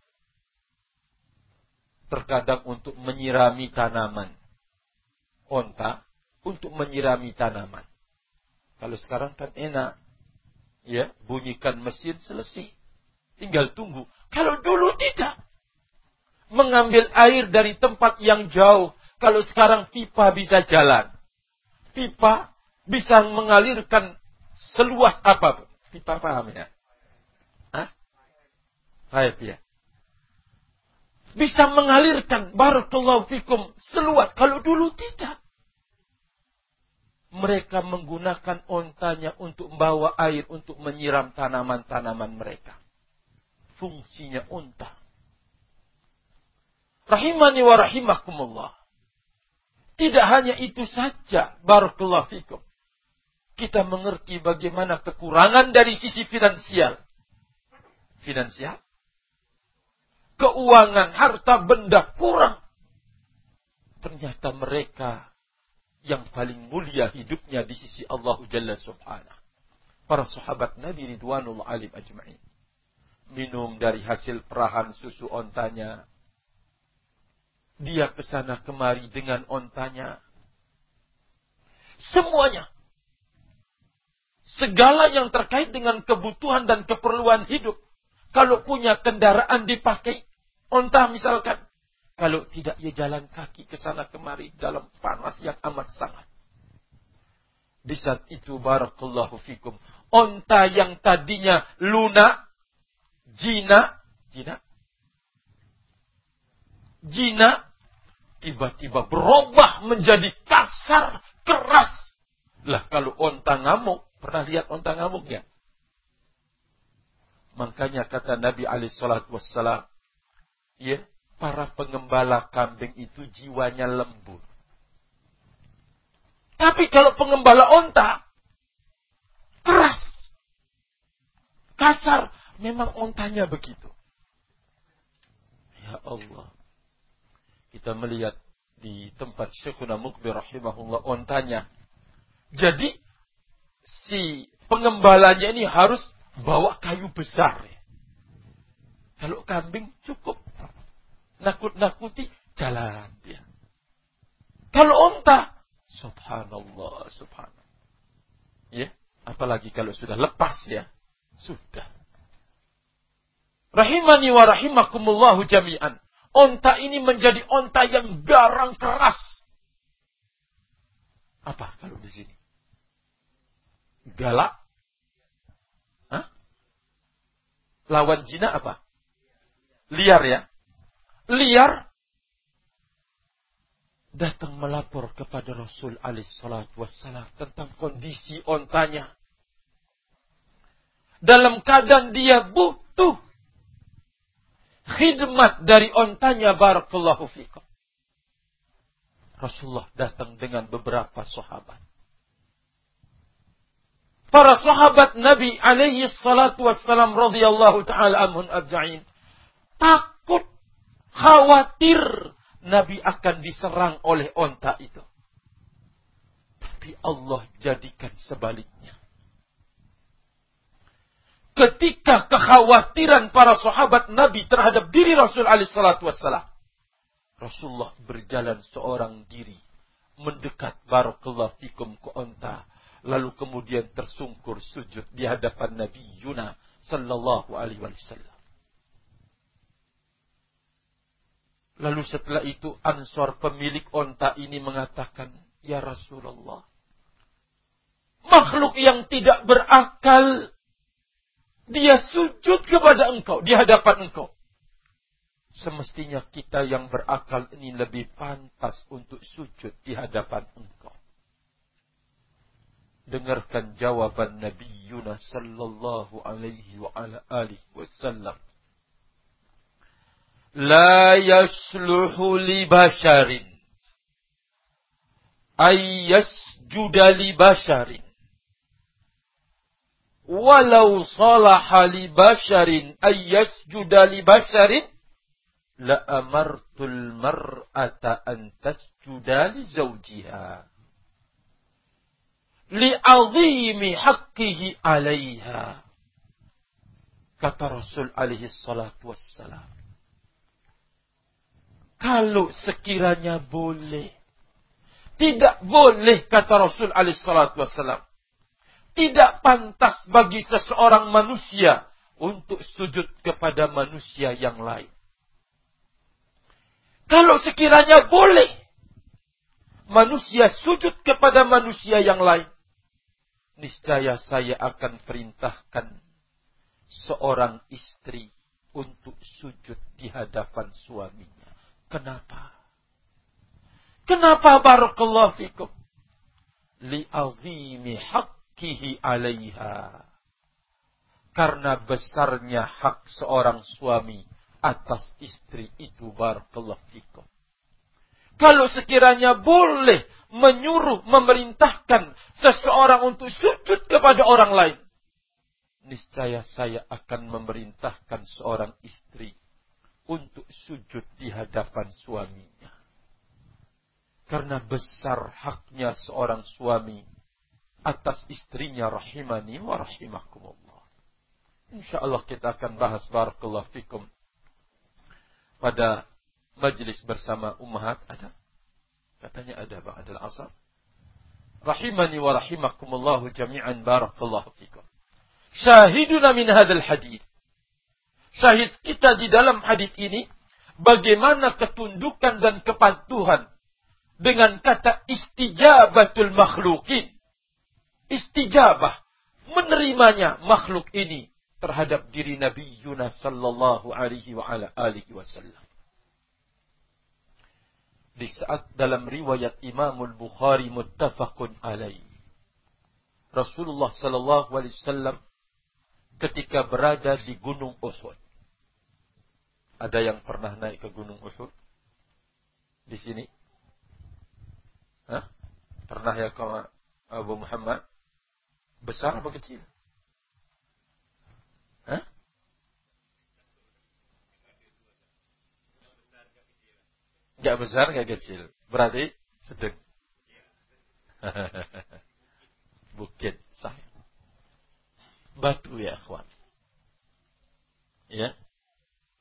Terkadang untuk menyirami tanaman. Onta untuk menyirami tanaman. Kalau sekarang kan enak ya bunyikan mesin selesai. Tinggal tunggu. Kalau dulu tidak. Mengambil air dari tempat yang jauh. Kalau sekarang pipa bisa jalan. Pipa bisa mengalirkan seluas apa? Pipa paham ya? Hah? Baik ya. Bisa mengalirkan barakallahu fikum seluas. Kalau dulu tidak mereka menggunakan ontanya untuk membawa air untuk menyiram tanaman-tanaman mereka. Fungsinya onta. Rahimani wa rahimakumullah. Tidak hanya itu saja. Barakallahu fikum. Kita mengerti bagaimana kekurangan dari sisi finansial. Finansial. Keuangan, harta benda kurang. Ternyata mereka yang paling mulia hidupnya di sisi Allah Jalla Subhanahu. Para sahabat Nabi Ridwanul Alim Ajma'in. Minum dari hasil perahan susu ontanya. Dia ke sana kemari dengan ontanya. Semuanya. Segala yang terkait dengan kebutuhan dan keperluan hidup. Kalau punya kendaraan dipakai. Onta misalkan. Kalau tidak ia jalan kaki ke sana kemari dalam panas yang amat sangat. Di saat itu barakallahu fikum. Onta yang tadinya lunak, jina, jina, jina, tiba-tiba berubah menjadi kasar, keras. Lah kalau onta ngamuk, pernah lihat onta ngamuk ya? Makanya kata Nabi alaihi salatu wassalam, ya, para pengembala kambing itu jiwanya lembut. Tapi kalau pengembala onta, keras, kasar, memang ontanya begitu. Ya Allah. Kita melihat di tempat Syekhuna Mukbir rahimahullah ontanya. Jadi si pengembalanya ini harus bawa kayu besar. Kalau kambing cukup nakut-nakuti, jalan dia. Kalau onta, subhanallah, subhanallah. Ya, apalagi kalau sudah lepas ya, sudah. Rahimani wa rahimakumullahu jami'an. Onta ini menjadi onta yang garang keras. Apa kalau di sini? Galak? Hah? Lawan jina apa? Liar ya? Liar datang melapor kepada Rasul alaihissalatu wassalam tentang kondisi ontanya. Dalam keadaan dia butuh khidmat dari ontanya barakallahu fikum. Rasulullah datang dengan beberapa sahabat. para sahabat Nabi alaihi salatu wassalam radhiyallahu taala anhum takut khawatir Nabi akan diserang oleh onta itu. Tapi Allah jadikan sebaliknya. Ketika kekhawatiran para sahabat Nabi terhadap diri Rasul alaihi salatu wassalam. Rasulullah berjalan seorang diri mendekat barakallahu fikum ke onta lalu kemudian tersungkur sujud di hadapan Nabi Yuna sallallahu alaihi wasallam. Lalu setelah itu Ansor pemilik onta ini mengatakan, Ya Rasulullah, makhluk yang tidak berakal, dia sujud kepada engkau, di hadapan engkau. Semestinya kita yang berakal ini lebih pantas untuk sujud di hadapan engkau. Dengarkan jawaban Nabi Yunus sallallahu alaihi wa ala alihi wasallam. لا يصلح لبشر أن يسجد لبشر. ولو صلح لبشر أن يسجد لبشر لأمرت المرأة أن تسجد لزوجها. لعظيم حقه عليها. Rasul alaihi salatu wassalam Kalau sekiranya boleh. Tidak boleh kata Rasul alaihissalatu wassalam. Tidak pantas bagi seseorang manusia untuk sujud kepada manusia yang lain. Kalau sekiranya boleh manusia sujud kepada manusia yang lain, niscaya saya akan perintahkan seorang istri untuk sujud di hadapan suaminya. Kenapa? Kenapa barakallahu fikum? Li'azimi haqqihi alaiha. Karena besarnya hak seorang suami atas istri itu barakallahu fikum. Kalau sekiranya boleh menyuruh, memerintahkan seseorang untuk sujud kepada orang lain. Niscaya saya akan memerintahkan seorang istri untuk sujud di hadapan suaminya. Karena besar haknya seorang suami atas istrinya rahimani wa rahimakumullah. InsyaAllah kita akan bahas barakallahu fikum pada majlis bersama ummahat ada. Katanya ada ba'dal asar. Rahimani wa rahimakumullah jami'an barakallahu fikum. Syahiduna min hadal hadith syahid kita di dalam hadis ini bagaimana ketundukan dan kepatuhan dengan kata istijabatul makhlukin. Istijabah menerimanya makhluk ini terhadap diri Nabi Yunus sallallahu alaihi wa ala alihi wasallam. Di saat dalam riwayat Imam Al-Bukhari muttafaqun alaih. Rasulullah sallallahu alaihi wasallam ketika berada di Gunung Uhud. Ada yang pernah naik ke Gunung Uhud? Di sini? Hah? Pernah ya kau Abu Muhammad? Besar apa kecil? Hah? Gak besar, gak kecil. Berarti sedang. Bukit sah batu ya akhwan. Ya.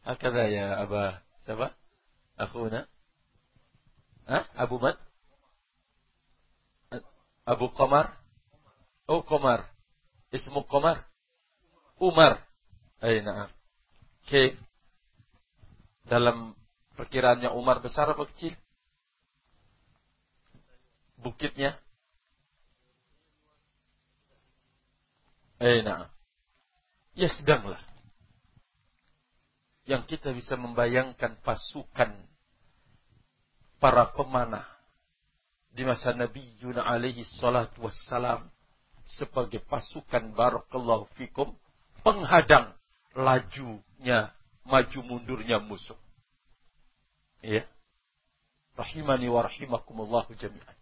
Hakada ya Aba siapa? Akhuna. Hah? Abu Mat? Abu Komar? Oh Komar. Ismu Komar? Umar. Ay na'am. Okay. Dalam perkiraannya Umar besar apa kecil? Bukitnya? Eh nah ya sedanglah yang kita bisa membayangkan pasukan para pemanah di masa Nabi Yuna alaihi salatu wassalam sebagai pasukan barakallahu fikum penghadang lajunya maju mundurnya musuh. Ya. Rahimani wa rahimakumullahu jami'an.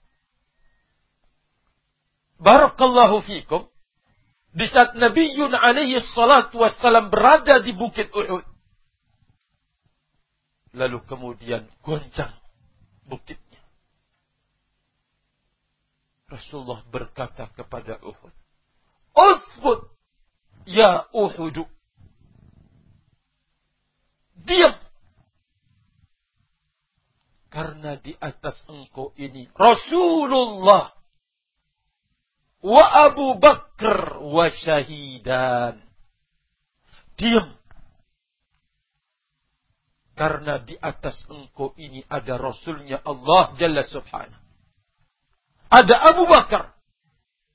Barakallahu fikum Di saat Nabi Yun alaihi salatu wassalam berada di bukit Uhud. Lalu kemudian goncang bukitnya. Rasulullah berkata kepada Uhud. Usbut ya Uhud. Diam. Karena di atas engkau ini Rasulullah wa Abu Bakar wa syahidan. Diam. Karena di atas engkau ini ada Rasulnya Allah Jalla Subhanahu. Ada Abu Bakar.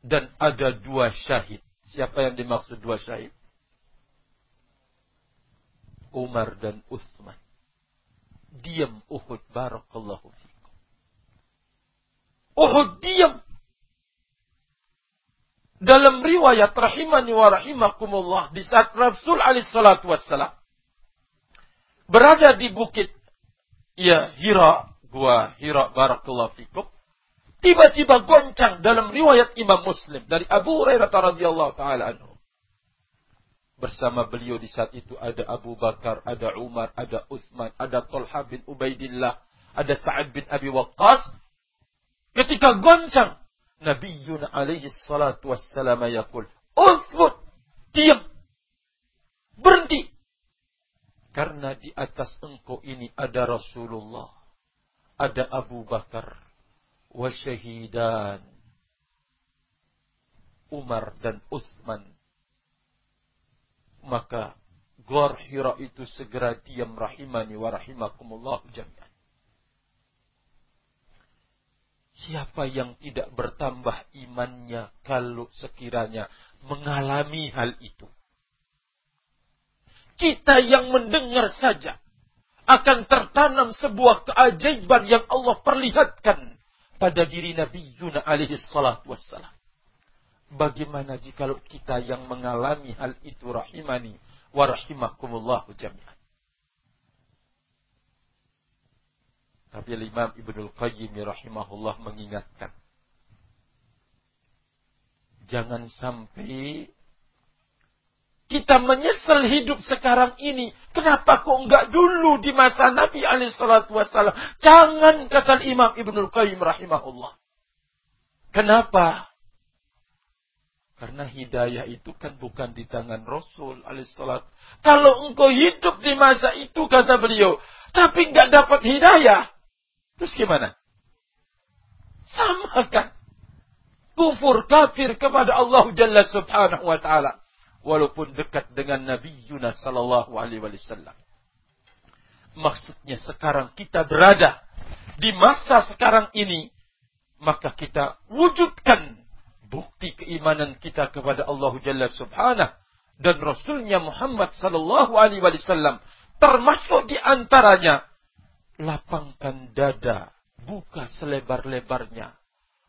Dan ada dua syahid. Siapa yang dimaksud dua syahid? Umar dan Utsman. Diam Uhud. Barakallahu fikum. Uhud diam. Dalam riwayat rahimani wa rahimakumullah. Di saat Rasul alaihi salatu wassalam berada di bukit ya Hira, gua Hira barakallahu fikum. Tiba-tiba goncang dalam riwayat Imam Muslim dari Abu Hurairah radhiyallahu taala anhu. Bersama beliau di saat itu ada Abu Bakar, ada Umar, ada Utsman, ada Talha bin Ubaidillah, ada Sa'ad bin Abi Waqqas. Ketika goncang, Nabi Yuna alaihi salatu wassalam yaqul, "Uthbut." Diam. Berhenti. Karena di atas engkau ini ada Rasulullah. Ada Abu Bakar. Wa syahidan. Umar dan Uthman. Maka Gor Hira itu segera diam rahimani wa rahimakumullah jami'an. Siapa yang tidak bertambah imannya kalau sekiranya mengalami hal itu? kita yang mendengar saja akan tertanam sebuah keajaiban yang Allah perlihatkan pada diri Nabi Yuna alaihi salatu wassalam. Bagaimana jika kita yang mengalami hal itu rahimani wa rahimakumullah jami'an. Tapi Imam Ibnul Qayyim rahimahullah mengingatkan. Jangan sampai kita menyesal hidup sekarang ini. Kenapa kok enggak dulu di masa Nabi alaihissalatu wassalam? Jangan kata Imam Ibnul Qayyim rahimahullah. Kenapa? Karena hidayah itu kan bukan di tangan Rasul alaihissalat. Kalau engkau hidup di masa itu kata beliau, tapi enggak dapat hidayah, terus gimana? Sama kan? Kufur kafir kepada Allah Jalla Subhanahu wa taala walaupun dekat dengan Nabi Yunus sallallahu alaihi wasallam. Maksudnya sekarang kita berada di masa sekarang ini, maka kita wujudkan bukti keimanan kita kepada Allah Jalla Subhanahu dan Rasulnya Muhammad sallallahu alaihi wasallam termasuk di antaranya lapangkan dada buka selebar-lebarnya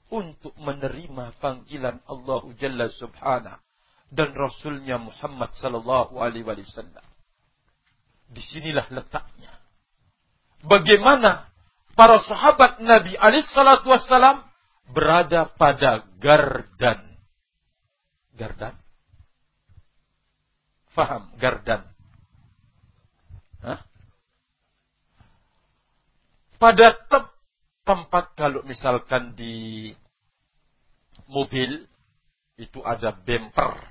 untuk menerima panggilan Allah Jalla Subhanahu dan Rasulnya Muhammad Sallallahu Alaihi Wasallam. Di sinilah letaknya. Bagaimana para sahabat Nabi Alaihi Salatu Wasallam berada pada gardan. Gardan? Faham? Gardan. Hah? Pada te tempat kalau misalkan di mobil itu ada bumper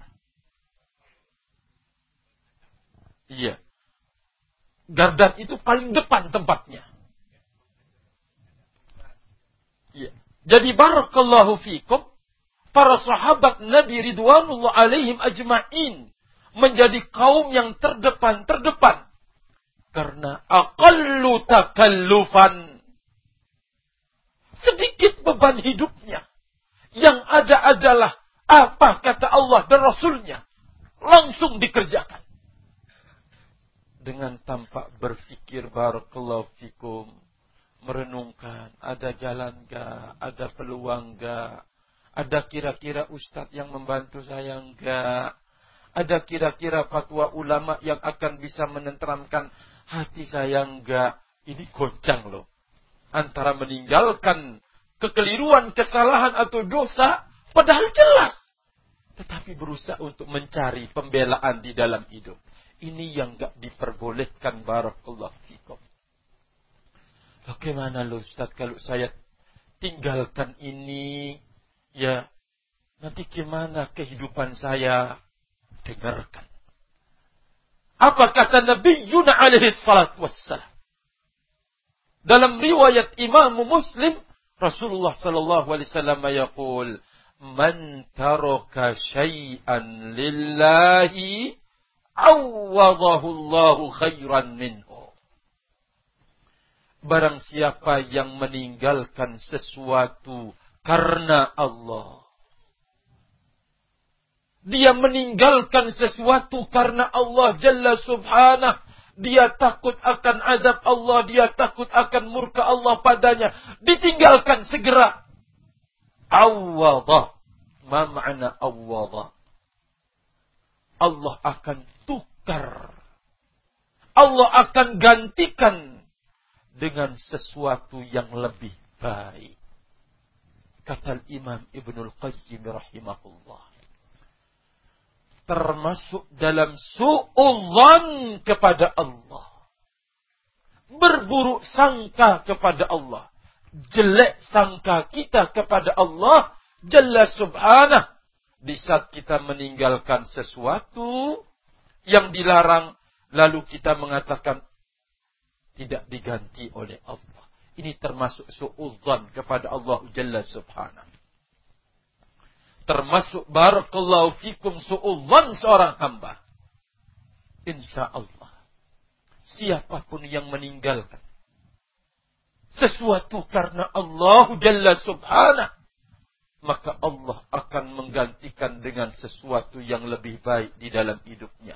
Iya. Gardan itu paling depan tempatnya. Iya. Jadi barakallahu fikum para sahabat Nabi Ridwanullah alaihim ajma'in menjadi kaum yang terdepan terdepan karena aqallu takallufan. Sedikit beban hidupnya. Yang ada adalah apa kata Allah dan Rasulnya. Langsung dikerjakan. Dengan tampak berfikir barakallahu fikum. Merenungkan ada jalan ga ada peluang ga ada kira-kira ustadz yang membantu saya enggak? Ada kira-kira fatwa ulama yang akan bisa menenteramkan hati saya enggak ini goncang loh antara meninggalkan kekeliruan kesalahan atau dosa padahal jelas Tetapi berusaha untuk mencari pembelaan di dalam hidup. Ini yang gak diperbolehkan barakallahu fikum. Bagaimana lo Ustaz kalau saya tinggalkan ini ya nanti gimana kehidupan saya dengarkan. Apa kata Nabi Yuna alaihi salat wassalam? Dalam riwayat Imam Muslim, Rasulullah sallallahu alaihi wasallam yaqul, "Man taraka syai'an lillahi awwadahu Allahu khairan minhu." Barang siapa yang meninggalkan sesuatu karena Allah, dia meninggalkan sesuatu karena Allah Jalla Subhanahu. Dia takut akan azab Allah. Dia takut akan murka Allah padanya. Ditinggalkan segera. Awadah. Ma ma'na awadah? Allah akan tukar. Allah akan gantikan dengan sesuatu yang lebih baik. Kata Imam Ibnul Qayyim rahimahullah termasuk dalam su'udzan kepada Allah. Berburuk sangka kepada Allah. Jelek sangka kita kepada Allah. Jalla subhanah. Di saat kita meninggalkan sesuatu yang dilarang. Lalu kita mengatakan tidak diganti oleh Allah. Ini termasuk su'udzan kepada Allah Jalla subhanah termasuk barakallahu fikum su'udzan seorang hamba. Insya Allah. Siapa pun yang meninggalkan sesuatu karena Allah Jalla Subhanahu maka Allah akan menggantikan dengan sesuatu yang lebih baik di dalam hidupnya.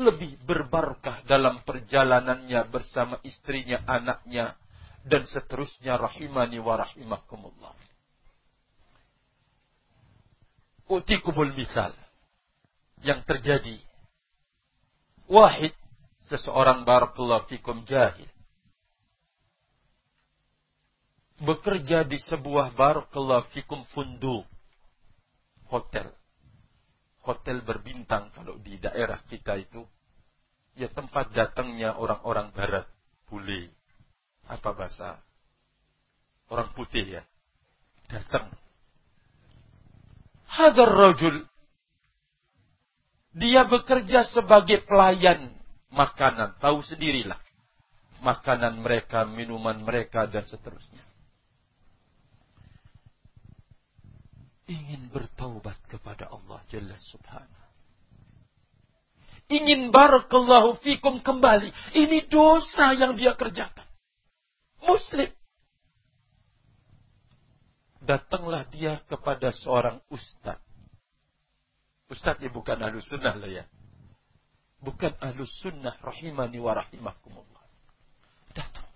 Lebih berbarkah dalam perjalanannya bersama istrinya, anaknya, dan seterusnya rahimani wa rahimakumullah. Utikumul misal. Yang terjadi. Wahid. Seseorang barakallahu fikum jahil. Bekerja di sebuah barakallahu fikum fundu. Hotel. Hotel berbintang kalau di daerah kita itu. Ya tempat datangnya orang-orang barat. Bule. Apa bahasa? Orang putih ya. Datang Hadar rajul. Dia bekerja sebagai pelayan makanan. Tahu sendirilah. Makanan mereka, minuman mereka, dan seterusnya. Ingin bertaubat kepada Allah Jalla Subhanahu. Ingin barakallahu fikum kembali. Ini dosa yang dia kerjakan. Muslim datanglah dia kepada seorang ustaz. Ustaz ya bukan ahlu sunnah lah ya. Bukan ahlu sunnah rahimani wa rahimakumullah. Datang.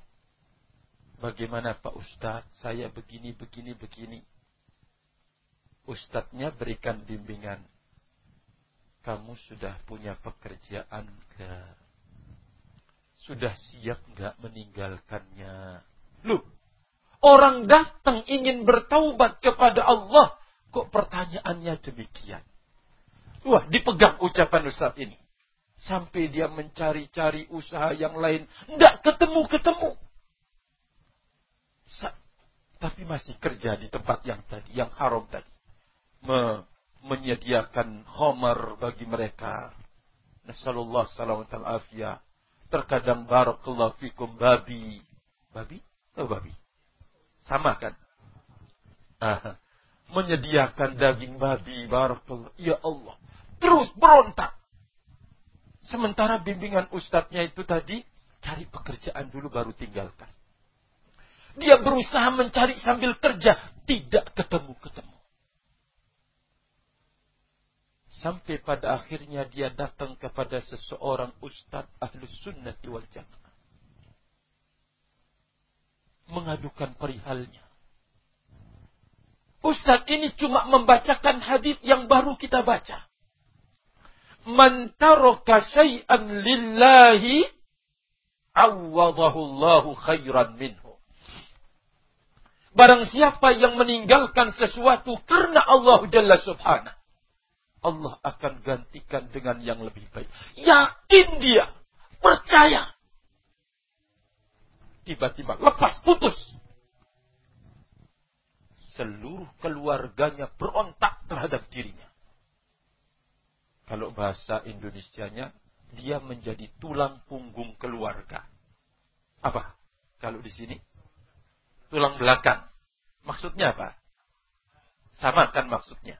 Bagaimana Pak Ustaz? Saya begini, begini, begini. Ustadznya berikan bimbingan. Kamu sudah punya pekerjaan ke? Sudah siap nggak meninggalkannya? Loh, Orang datang ingin bertaubat kepada Allah. Kok pertanyaannya demikian? Wah, dipegang ucapan Ustaz ini. Sampai dia mencari-cari usaha yang lain. Tidak ketemu-ketemu. Tapi masih kerja di tempat yang tadi, yang haram tadi. Me menyediakan homer bagi mereka. Nasallallahu salamat al-afiyah. Terkadang barakallahu fikum babi. Babi? Oh babi. Sama kan? Ah, menyediakan daging babi, barakallah. Ya Allah. Terus berontak. Sementara bimbingan ustadznya itu tadi, cari pekerjaan dulu baru tinggalkan. Dia berusaha mencari sambil kerja, tidak ketemu-ketemu. Sampai pada akhirnya dia datang kepada seseorang ustadz ahlus sunnati wal jamaah mengadukan perihalnya. Ustadz ini cuma membacakan hadis yang baru kita baca. Man taraka syai'an lillahi awwadahullahu khairan minhu. Barang siapa yang meninggalkan sesuatu karena Allah Jalla Subhanahu. Allah akan gantikan dengan yang lebih baik. Yakin dia. Percaya. Tiba-tiba lepas putus. Seluruh keluarganya berontak terhadap dirinya. Kalau bahasa Indonesianya, dia menjadi tulang punggung keluarga. Apa? Kalau di sini? Tulang belakang. Maksudnya apa? Sama kan maksudnya.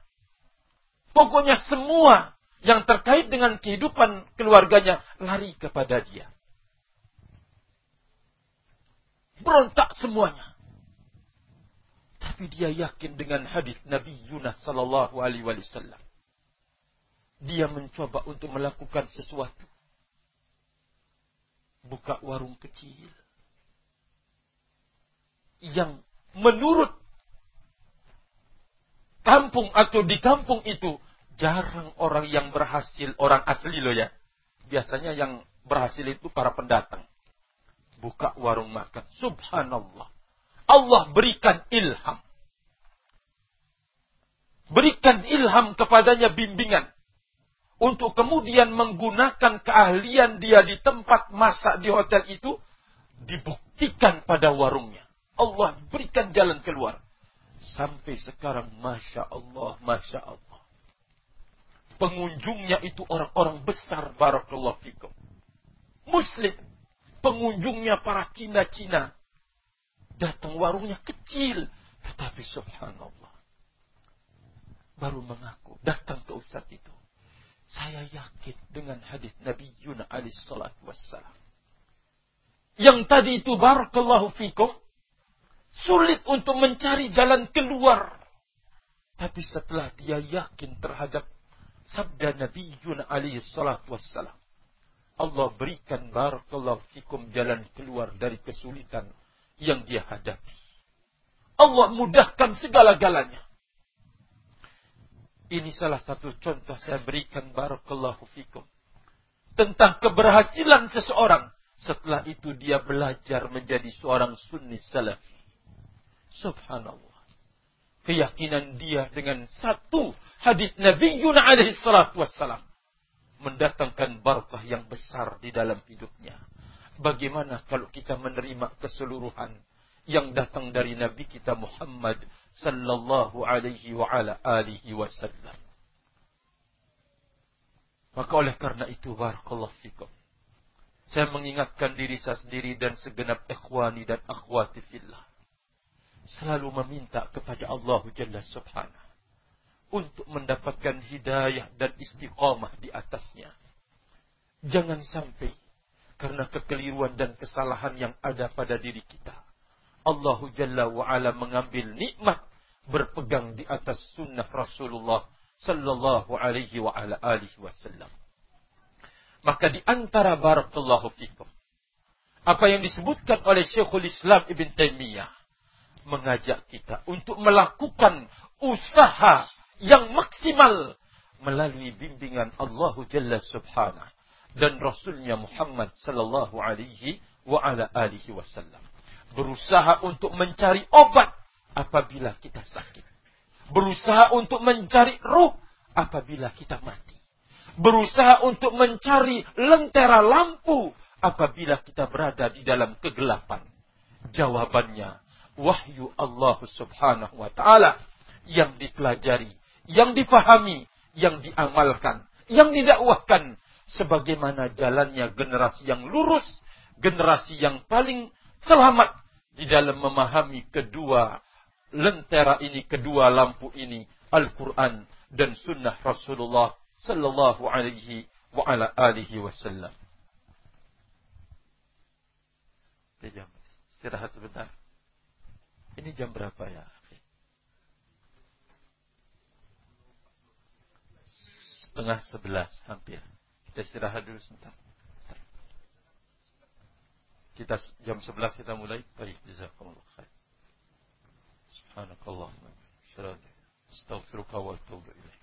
Pokoknya semua yang terkait dengan kehidupan keluarganya lari kepada dia. Berontak semuanya. Tapi dia yakin dengan hadis Nabi Yunus sallallahu alaihi wasallam. Dia mencoba untuk melakukan sesuatu. Buka warung kecil. Yang menurut kampung atau di kampung itu jarang orang yang berhasil, orang asli loh ya. Biasanya yang berhasil itu para pendatang buka warung makan. Subhanallah. Allah berikan ilham. Berikan ilham kepadanya bimbingan. Untuk kemudian menggunakan keahlian dia di tempat masak di hotel itu. Dibuktikan pada warungnya. Allah berikan jalan keluar. Sampai sekarang Masya Allah, Masya Allah. Pengunjungnya itu orang-orang besar. Barakallahu fikum. Muslim pengunjungnya para Cina-Cina. Datang warungnya kecil. Tetapi subhanallah. Baru mengaku. Datang ke Ustaz itu. Saya yakin dengan hadis Nabi Yuna alaih salatu wassalam. Yang tadi itu barakallahu fikum. Sulit untuk mencari jalan keluar. Tapi setelah dia yakin terhadap sabda Nabi Yuna alaih salatu wassalam. Allah berikan barakallahu fikum jalan keluar dari kesulitan yang dia hadapi. Allah mudahkan segala-galanya. Ini salah satu contoh saya berikan barakallahu fikum. Tentang keberhasilan seseorang. Setelah itu dia belajar menjadi seorang sunni salafi. Subhanallah. Keyakinan dia dengan satu hadis Nabi Yuna alaihi wassalam mendatangkan barakah yang besar di dalam hidupnya. Bagaimana kalau kita menerima keseluruhan yang datang dari Nabi kita Muhammad sallallahu alaihi wa ala alihi wasallam. Maka oleh karena itu barakallahu fikum. Saya mengingatkan diri saya sendiri dan segenap ikhwani dan akhwati fillah. Selalu meminta kepada Allah Jalla Subhanahu untuk mendapatkan hidayah dan istiqamah di atasnya. Jangan sampai karena kekeliruan dan kesalahan yang ada pada diri kita. Allahu Jalla wa'ala mengambil nikmat berpegang di atas sunnah Rasulullah sallallahu alaihi wa ala alihi wasallam. Maka di antara barakallahu fikum apa yang disebutkan oleh Syekhul Islam Ibn Taimiyah mengajak kita untuk melakukan usaha yang maksimal melalui bimbingan Allah Jalla Subhanahu dan Rasulnya Muhammad Sallallahu Alaihi wa ala alihi wasallam. Berusaha untuk mencari obat apabila kita sakit. Berusaha untuk mencari ruh apabila kita mati. Berusaha untuk mencari lentera lampu apabila kita berada di dalam kegelapan. Jawabannya, wahyu Allah subhanahu wa ta'ala yang dipelajari yang dipahami, yang diamalkan, yang didakwahkan sebagaimana jalannya generasi yang lurus, generasi yang paling selamat di dalam memahami kedua lentera ini, kedua lampu ini, Al-Quran dan Sunnah Rasulullah Sallallahu Alaihi wasallam. Jam istirahat sebentar. Ini jam berapa ya? setengah sebelas hampir. Kita istirahat dulu sebentar. Kita jam sebelas kita mulai. Baik, jazakumullah khair. Subhanakallah. Astaghfiruka wa atubu ilaik.